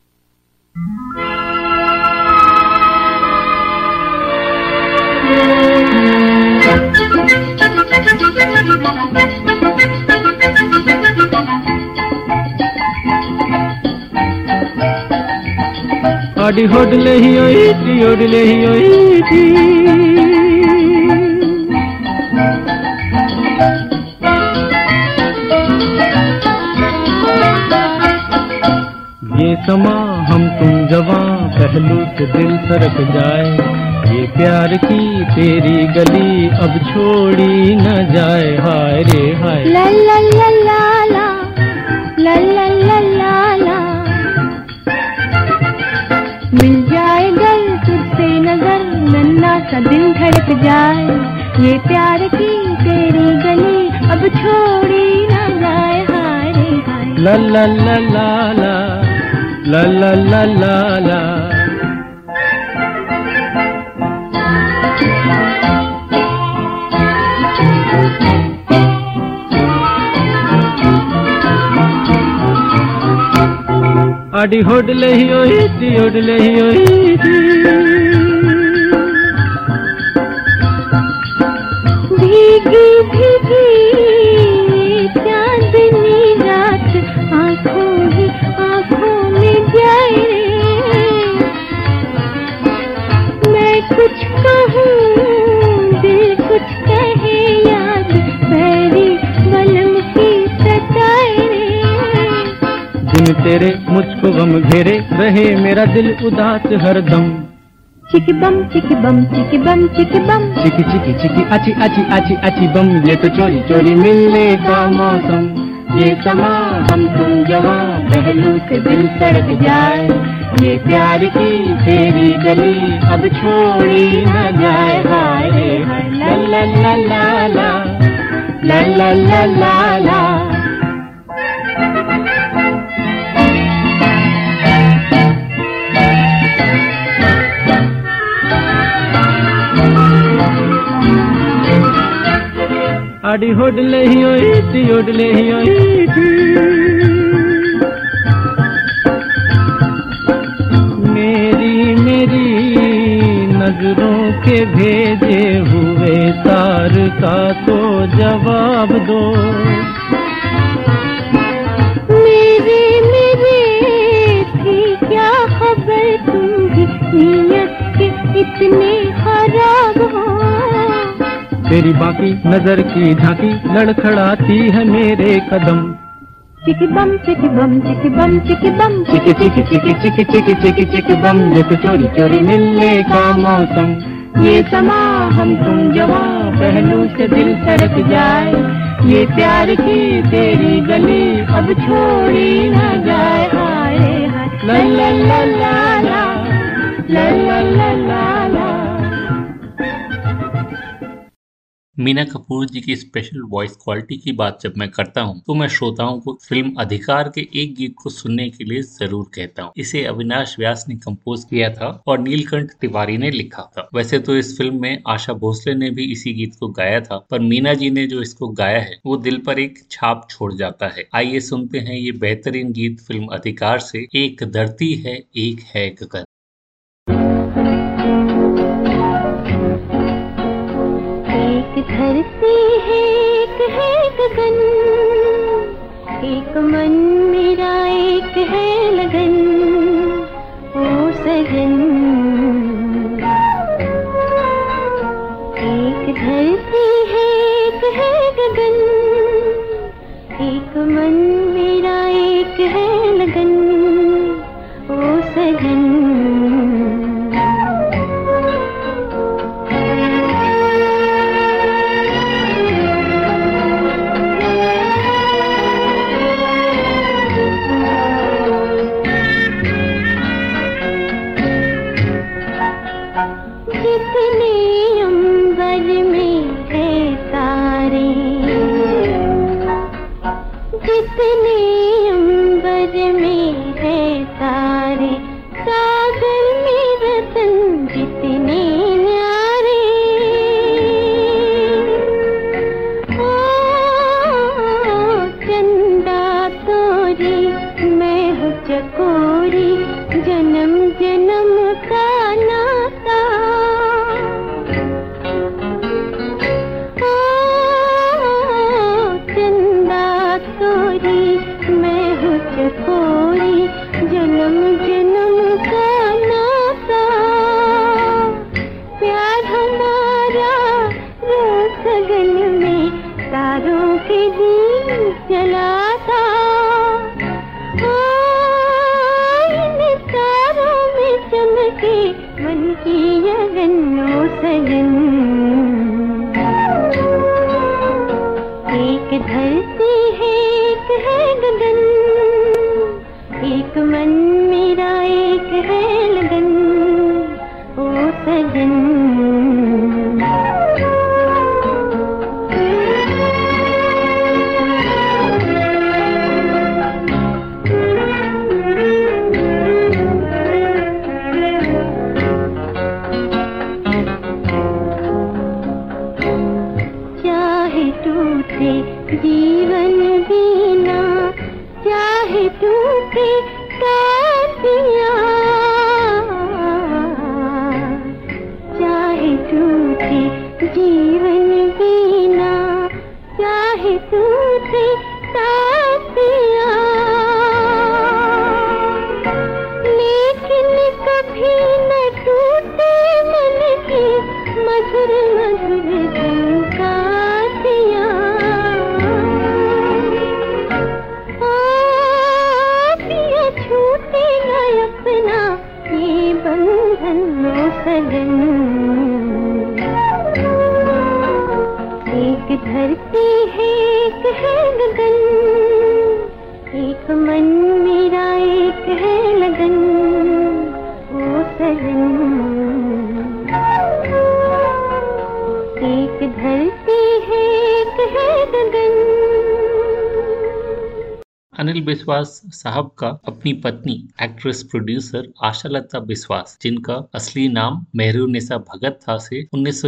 आडी होडले ही ओईटी ओडले ही ओईटी ये समा हम तुम जवां पहलू से दिल सरक जाए। ये प्यार की तेरी गली अब छोड़ी न जाए। हाय रे हाय। ला ला ला ला ला ला ला ला ला ला। मिल जाए गर तुझसे नज़र नन्ना सा दिल धड़क जाए। ये प्यार की तेरी गली अब छोड़ी न जाए। हाय रे हाय। ला ला ला ला ला। la la la la la. അടി ഹോട്ടലേ ഓടലേ ഓ तेरे मुझको गम घेरे रहे मेरा दिल उदास हरदम चिकी बम चिकी बम चिकी बम चिकी बम चिकी चिकी चिकी अची अची अची अची बम ये तो चोरी चोरी मिलने का मौसम। ये समा हम तुम जवां पहलू से दिल सड़क जाए। ये प्यार की तेरी गली अब छोड़ी न जाए। हाय रे हाय ला ला। ला ला ला ला ला। गाड़ी होड ले ही होई होड ले ही मेरी मेरी नज़रों के भेजे हुए तार का तो जवाब दो। तेरी बाकी नज़र की झांकी लड़खड़ाती है मेरे कदम। चिकी बम चिकी बम चिकी बम चिकी बम चिकी चिकी चिकी चिकी चिकी चिकी चिकी बम चोरी चोरी मिलने का मौसम। ये समा हम तुम जवां पहलू से दिल सरक जाए। ये प्यार की तेरी गली अब छोड़ी न जाए। हाय। ला ला ला ला। ला ला ला ला। मीना कपूर जी की स्पेशल वॉइस क्वालिटी की बात जब मैं करता हूँ तो मैं श्रोताओं को फ़िल्म अधिकार के एक गीत को सुनने के लिए ज़रूर कहता हूँ। इसे अविनाश व्यास ने कंपोज किया था और नीलकंठ तिवारी ने लिखा था। वैसे तो इस फ़िल्म में आशा भोसले ने भी इसी गीत को गाया था, पर मीना जी ने जो इसको गाया है, वो दिल पर एक छाप छोड़ जाता है। आइए सुनते हैं ये बेहतरीन गीत फ़िल्म अधिकार से, एक धरती है, एक है गगन। धरती है एक है गगन एक मन मेरा एक है लगन। ओ सजन। एक धरती है एक है गगन। एक मन का विश्वास साहब का अपनी पत्नी एक्ट्रेस प्रोड्यूसर आशा लता विश्वास जिनका असली नाम मेहरूनिसा भगत था से उन्नीस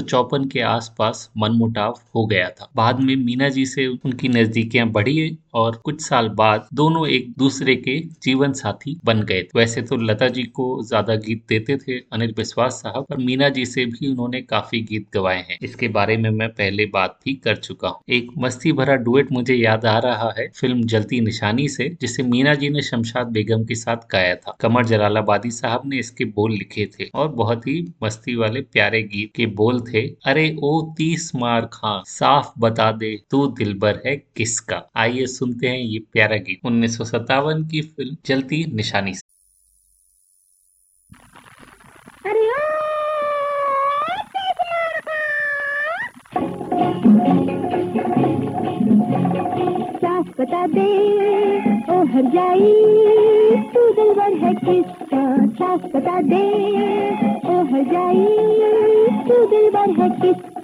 के आसपास मनमुटाव हो गया था। बाद में मीना जी से उनकी नजदीकियाँ बढ़ी और कुछ साल बाद दोनों एक दूसरे के जीवन साथी बन गए। वैसे तो लता जी को ज़्यादा गीत देते थे अनिल विश्वास साहब और मीना जी से भी उन्होंने काफ़ी गीत गवाए हैं। इसके बारे में मैं पहले बात भी कर चुका हूँ। एक मस्ती भरा डुएट मुझे याद आ रहा है, फ़िल्म जलती निशानी से, जिसे मीना जी ने शमशाद बेगम के साथ गाया था। कमर जलालाबादी साहब ने इसके बोल लिखे थे और बहुत ही मस्ती वाले प्यारे गीत के बोल थे, अरे ओ तीस मार खां, साफ़ बता दे, तू दिलबर है किसका? आइए सुनते हैं ये प्यारा गीत। उन्नीस सौ सत्तावन की फ़िल्म चलती निशानी से। बता दे, ओ हर जाई, तू दिलबर है किसका? साफ़ बता दे, ओ हर जाई, तू दिलबर है किसका?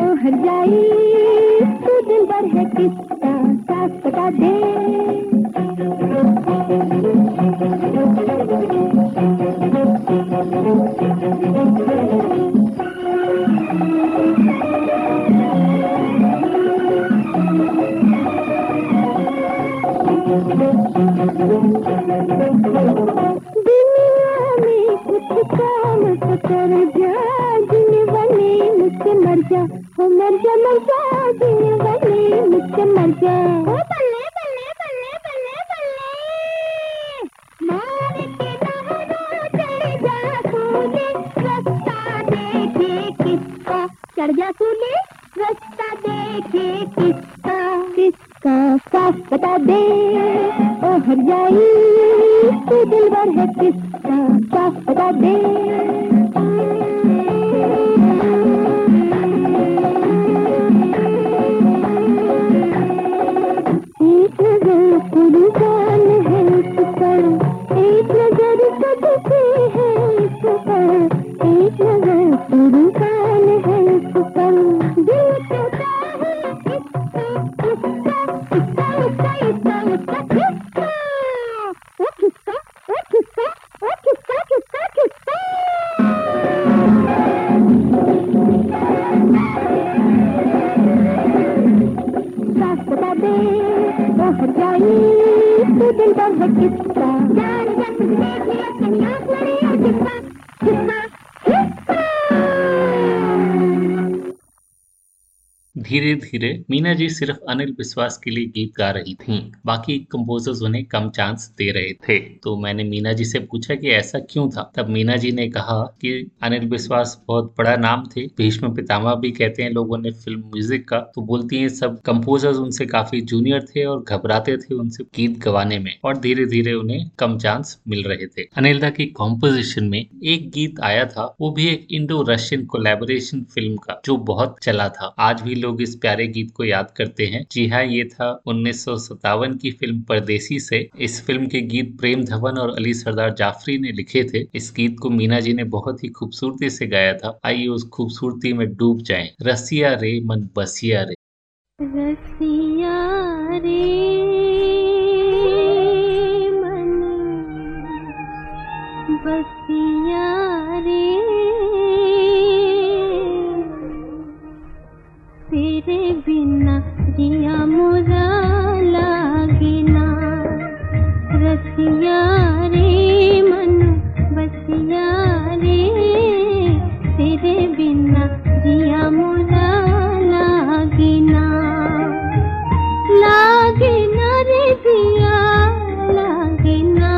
ओ हर जाई तू दिल भर है किसका साथ बता दे। मर जा मर जा मर जा मुझसे मर जा। रास्ता देखे किसका? किसका साफ़ बता दे? ओ हर जाई तू दिल भर है किसका साफ़ बता दे? धीरे धीरे मीना जी सिर्फ़ अनिल विश्वास के लिए गीत गा रही थीं, बाकी कंपोजर्स उन्हें कम चांस दे रहे थे। तो मैंने मीना जी से पूछा कि ऐसा क्यों था? तब मीना जी ने कहा कि अनिल विश्वास बहुत बड़ा नाम थे। भीष्म पितामह भी कहते हैं लोगों ने फ़िल्म म्यूज़िक का। तो बोलती है सब कंपोजर्स उनसे काफ़ी जूनियर थे और घबराते थे उनसे गीत गवाने में और धीरे धीरे उन्हें कम चांस मिल रहे थे। अनिल दा की कॉम्पोजिशन में एक गीत आया था वो भी एक इंडो रशियन कोलेबोरेशन फ़िल्म का जो बहुत चला था। आज भी लोग इस प्यारे गीत को याद करते हैं। जी हाँ ये था उन्नीस सौ सत्तावन की फ़िल्म परदेसी से। इस फ़िल्म के गीत प्रेम धवन और अली सरदार जाफरी ने लिखे थे। इस गीत को मीना जी ने बहुत ही खूबसूरती से गाया था। आइए उस खूबसूरती में डूब जाए। रसिया रे मन बसिया रे। रसिया बसिया तेरे बिना जिया मोरा लागिना रसिया रे मन, बसिया रे। तेरे बिना जिया मोरा लागिना लागिना रे जिया लागिना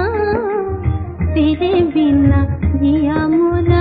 तेरे बिना जिया मोरा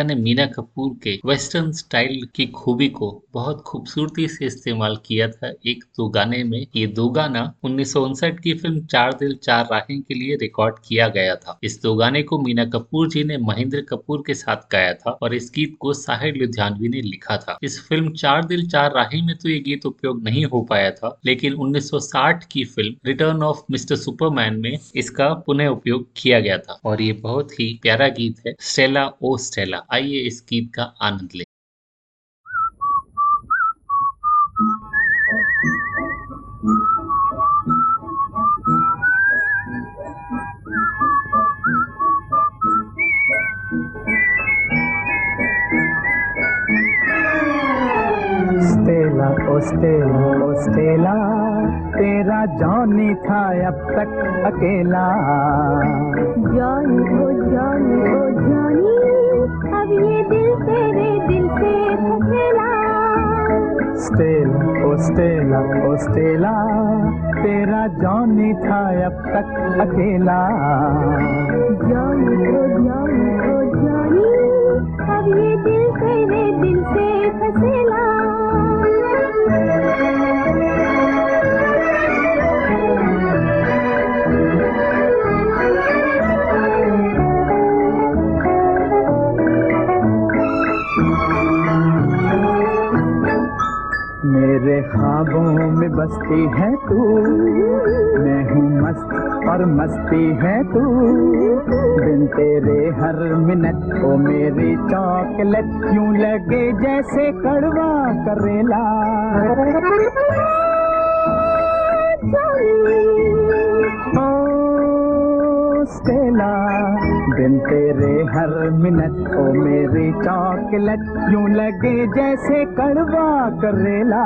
अनिल ने मीना कपूर के वेस्टर्न स्टाइल की खूबी को बहुत खूबसूरती से इस्तेमाल किया था। एक दो गाने में ये दो गाना उन्नीस सौ उनसठ की फ़िल्म चार दिल चार राहें के लिए रिकॉर्ड किया गया था। इस दो गाने को मीना कपूर जी ने महेंद्र कपूर के साथ गाया था और इस गीत को साहिर लुधियानवी ने लिखा था। इस फ़िल्म चार दिल चार राहें में तो ये गीत उपयोग नहीं हो पाया था, लेकिन 1960 की film return of Mister Superman में इसका पुनः उपयोग किया गया था। और ये बहुत ही प्यारा गीत है, स्टेला ओ स्टेला। आइए इस गीत का आनंद लें। स्टेला ओ स्टेला तेरा जॉनी था अब तक अकेला। जानी ओ जानी ओ जानी अब ये दिल तेरे दिल से फसेला स्टेला ओ स्टेला ओ स्टेला तेरा जॉनी था अब तक अकेला। जानी ओ जानी ओ जानी अब ये दिल तेरे दिल से फसेला मेरे ख्वाबों में बसती है तू। मैं हूँ मस्त और मस्ती है तू। बिन तेरे हर मिनट ओ मेरी चॉकलेट यूँ लगे? जैसे कड़वा करेला। ओ स्टेला बिन तेरे हर मिनट ओ मेरी चॉकलेट यूँ लगे जैसे कड़वा करेला।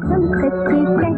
की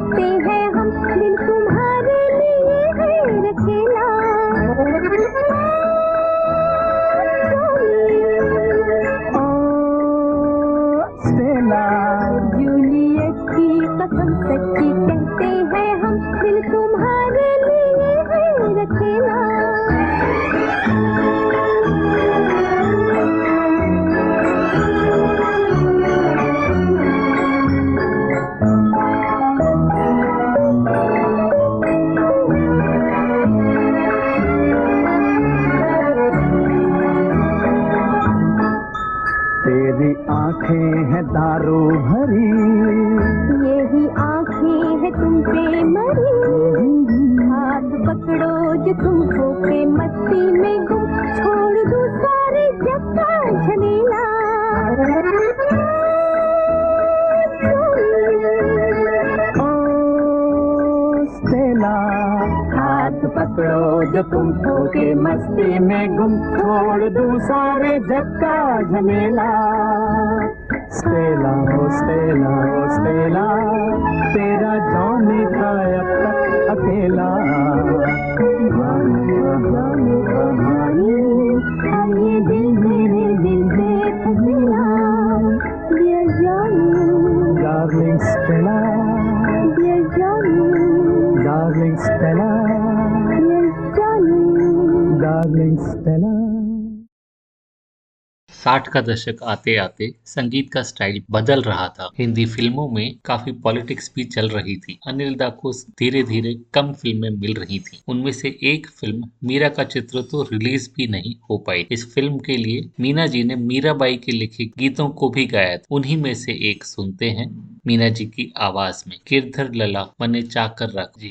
का दशक आते आते संगीत का स्टाइल बदल रहा था। हिंदी फ़िल्मों में काफ़ी पॉलिटिक्स भी चल रही थी। अनिल दा को धीरे धीरे कम फ़िल्में मिल रही थी। उनमें से एक फ़िल्म मीरा का चित्र तो रिलीज़ भी नहीं हो पाई। इस फ़िल्म के लिए मीना जी ने मीराबाई के लिखे गीतों को भी गाया था। उन्हीं में से एक सुनते हैं मीना जी की आवाज़ में, किरधर लला, मने चाकर रख। जी।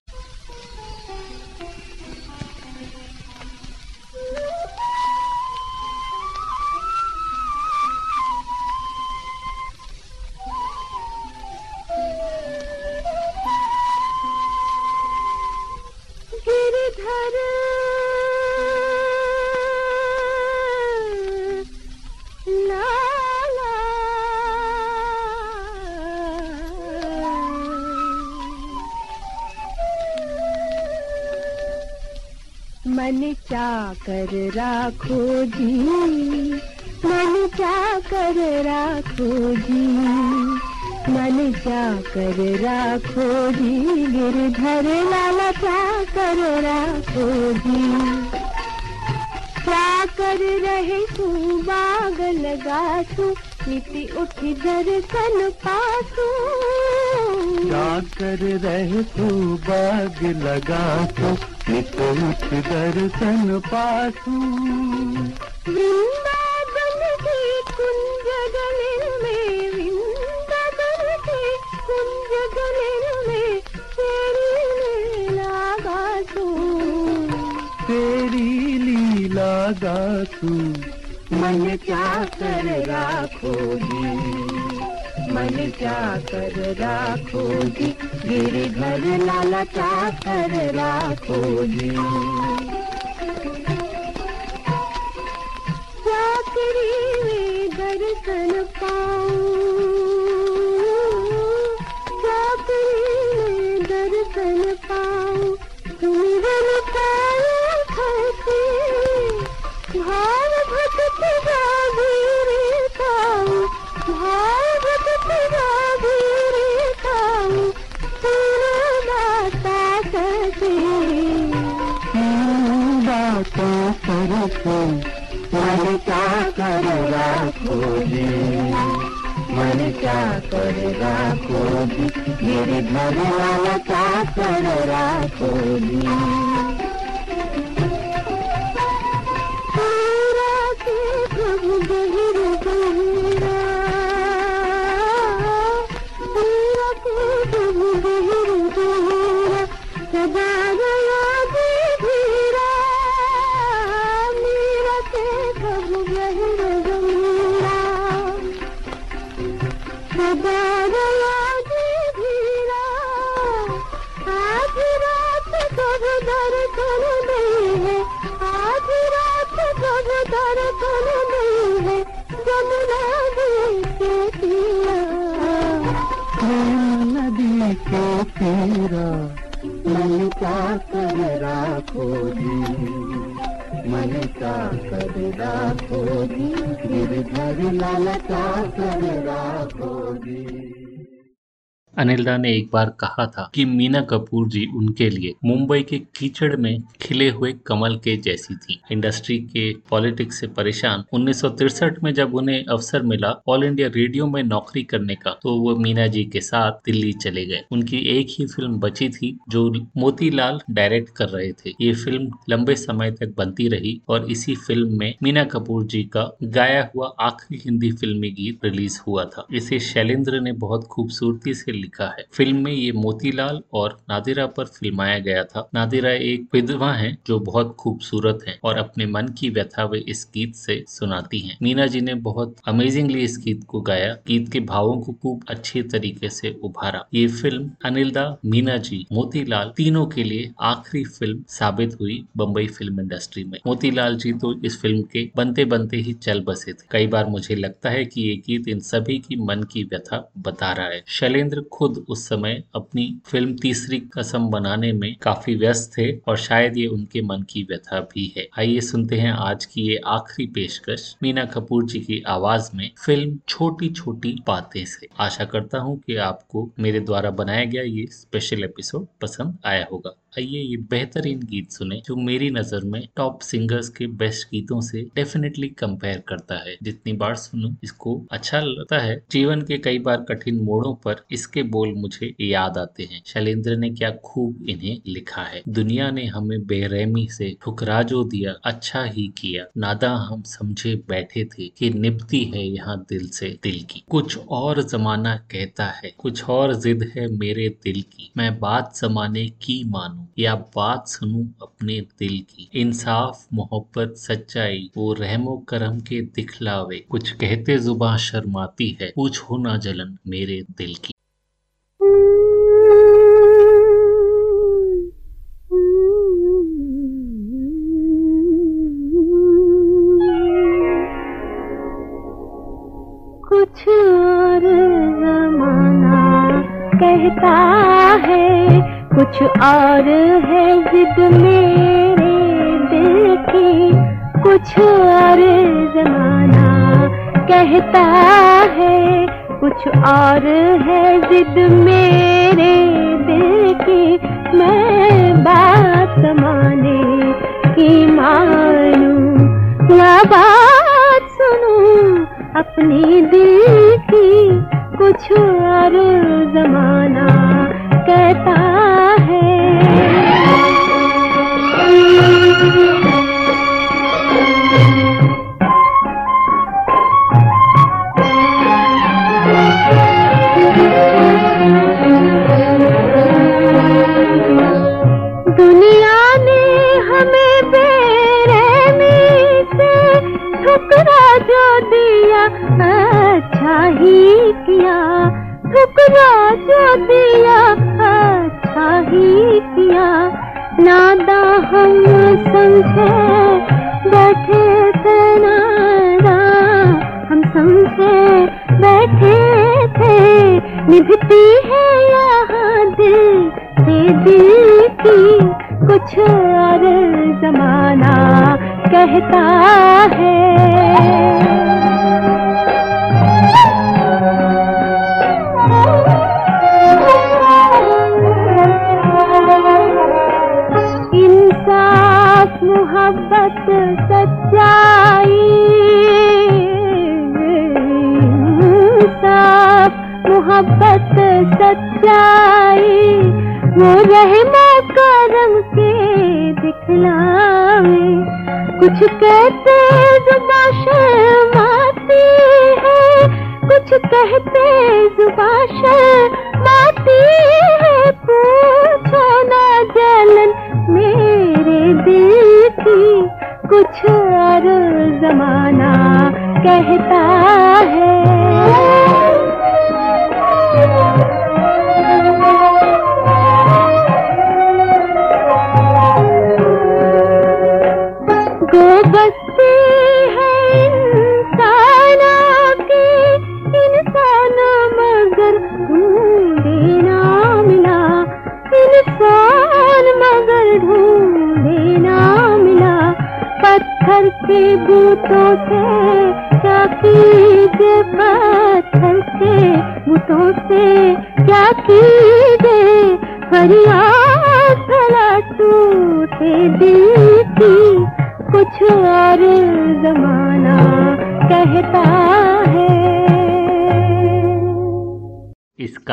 चाकर राखो जी। मन चाकर राखो जी? मन चाकर राखो जी? गिरधर लाला चाकर राखो जी? चाकर रहे तू बाग लगा तू? नीति उठ दर्शन पासू। जाकर रह तू बाग लगा तो? नित उठ दर्शन पासू वृंदावन के कुंज में वृंदावन के कुंज में तेरी लीला गासू तेरी लीला गातू मन क्या कर राखोगी मन क्या कर राखोगी गिरधर लाला क्या कर राखोगी चाकरी में दर्शन पाऊँ। कर मेरे घर वाला क्या कर राखोगी ने एक बार कहा था कि मीना कपूर जी उनके लिए मुंबई के कीचड़ में खिले हुए कमल के जैसी थी। इंडस्ट्री के पॉलिटिक्स से परेशान 1963 में जब उन्हें अवसर मिला ऑल इंडिया रेडियो में नौकरी करने का तो वो मीना जी के साथ दिल्ली चले गए। उनकी एक ही फ़िल्म बची थी जो मोतीलाल डायरेक्ट कर रहे थे। ये फ़िल्म लंबे समय तक बनती रही और इसी फ़िल्म में मीना कपूर जी का गाया हुआ आखिरी हिंदी फिल्मी गीत रिलीज़ हुआ था। इसे शैलेंद्र ने बहुत खूबसूरती से लिखा है। फ़िल्म में ये मोतीलाल और नादिरा पर फिल्माया गया था। नादिरा एक विधवा है जो बहुत खूबसूरत है और अपने मन की व्यथा वे इस गीत से सुनाती हैं। मीना जी ने बहुत अमेजिंगली इस गीत को गाया। गीत के भावों को खूब अच्छे तरीके से उभारा। ये फ़िल्म अनिलदा, मीना जी, मोतीलाल तीनों के लिए आखिरी फ़िल्म साबित हुई बम्बई फ़िल्म इंडस्ट्री में। मोतीलाल जी तो इस फ़िल्म के बनते बनते ही चल बसे थे। कई बार मुझे लगता है कि ये गीत इन सभी की मन की व्यथा बता रहा है। शैलेंद्र खुद उस समय अपनी फ़िल्म तीसरी कसम बनाने में काफ़ी व्यस्त थे और शायद ये उनके मन की व्यथा भी है। आइए सुनते हैं आज की ये आखिरी पेशकश मीना कपूर जी की आवाज़ में फ़िल्म छोटी छोटी बातें से। आशा करता हूँ कि आपको मेरे द्वारा बनाया गया ये स्पेशल एपिसोड पसंद आया होगा। आइए ये बेहतरीन गीत सुने, जो मेरी नज़र में टॉप सिंगर्स के बेस्ट गीतों से डेफिनेटली कंपेयर करता है। जितनी बार सुनूं, इसको अच्छा लगता है। जीवन के कई बार कठिन मोड़ों पर इसके बोल मुझे याद आते हैं। शैलेंद्र ने क्या खूब इन्हें लिखा है। दुनिया ने हमें बेरहमी से ठुकरा जो दिया अच्छा ही किया। नादा हम समझे बैठे थे कि निपती है यहाँ दिल से दिल की। कुछ और जमाना कहता है, कुछ और जिद है मेरे दिल की। मैं बात जमाने की मानूं। या बात सुनूं अपने दिल की। इंसाफ, मोहब्बत, सच्चाई, वो रहमो करम के दिखलावे। कुछ कहते जुबा शर्माती है, पूछो ना जलन मेरे दिल की। कुछ और जमाना कहता है कुछ और है जिद मेरे दिल की कुछ और जमाना कहता है, कुछ और है जिद मेरे दिल की मैं बात माने की मानूं या बात सुनूं अपनी दिल की कुछ और जमाना कहता है। दुनिया ने हमें जो दिया अच्छा ही किया। ठुकरा जो दिया दिल की कुछ और जमाना कहता है।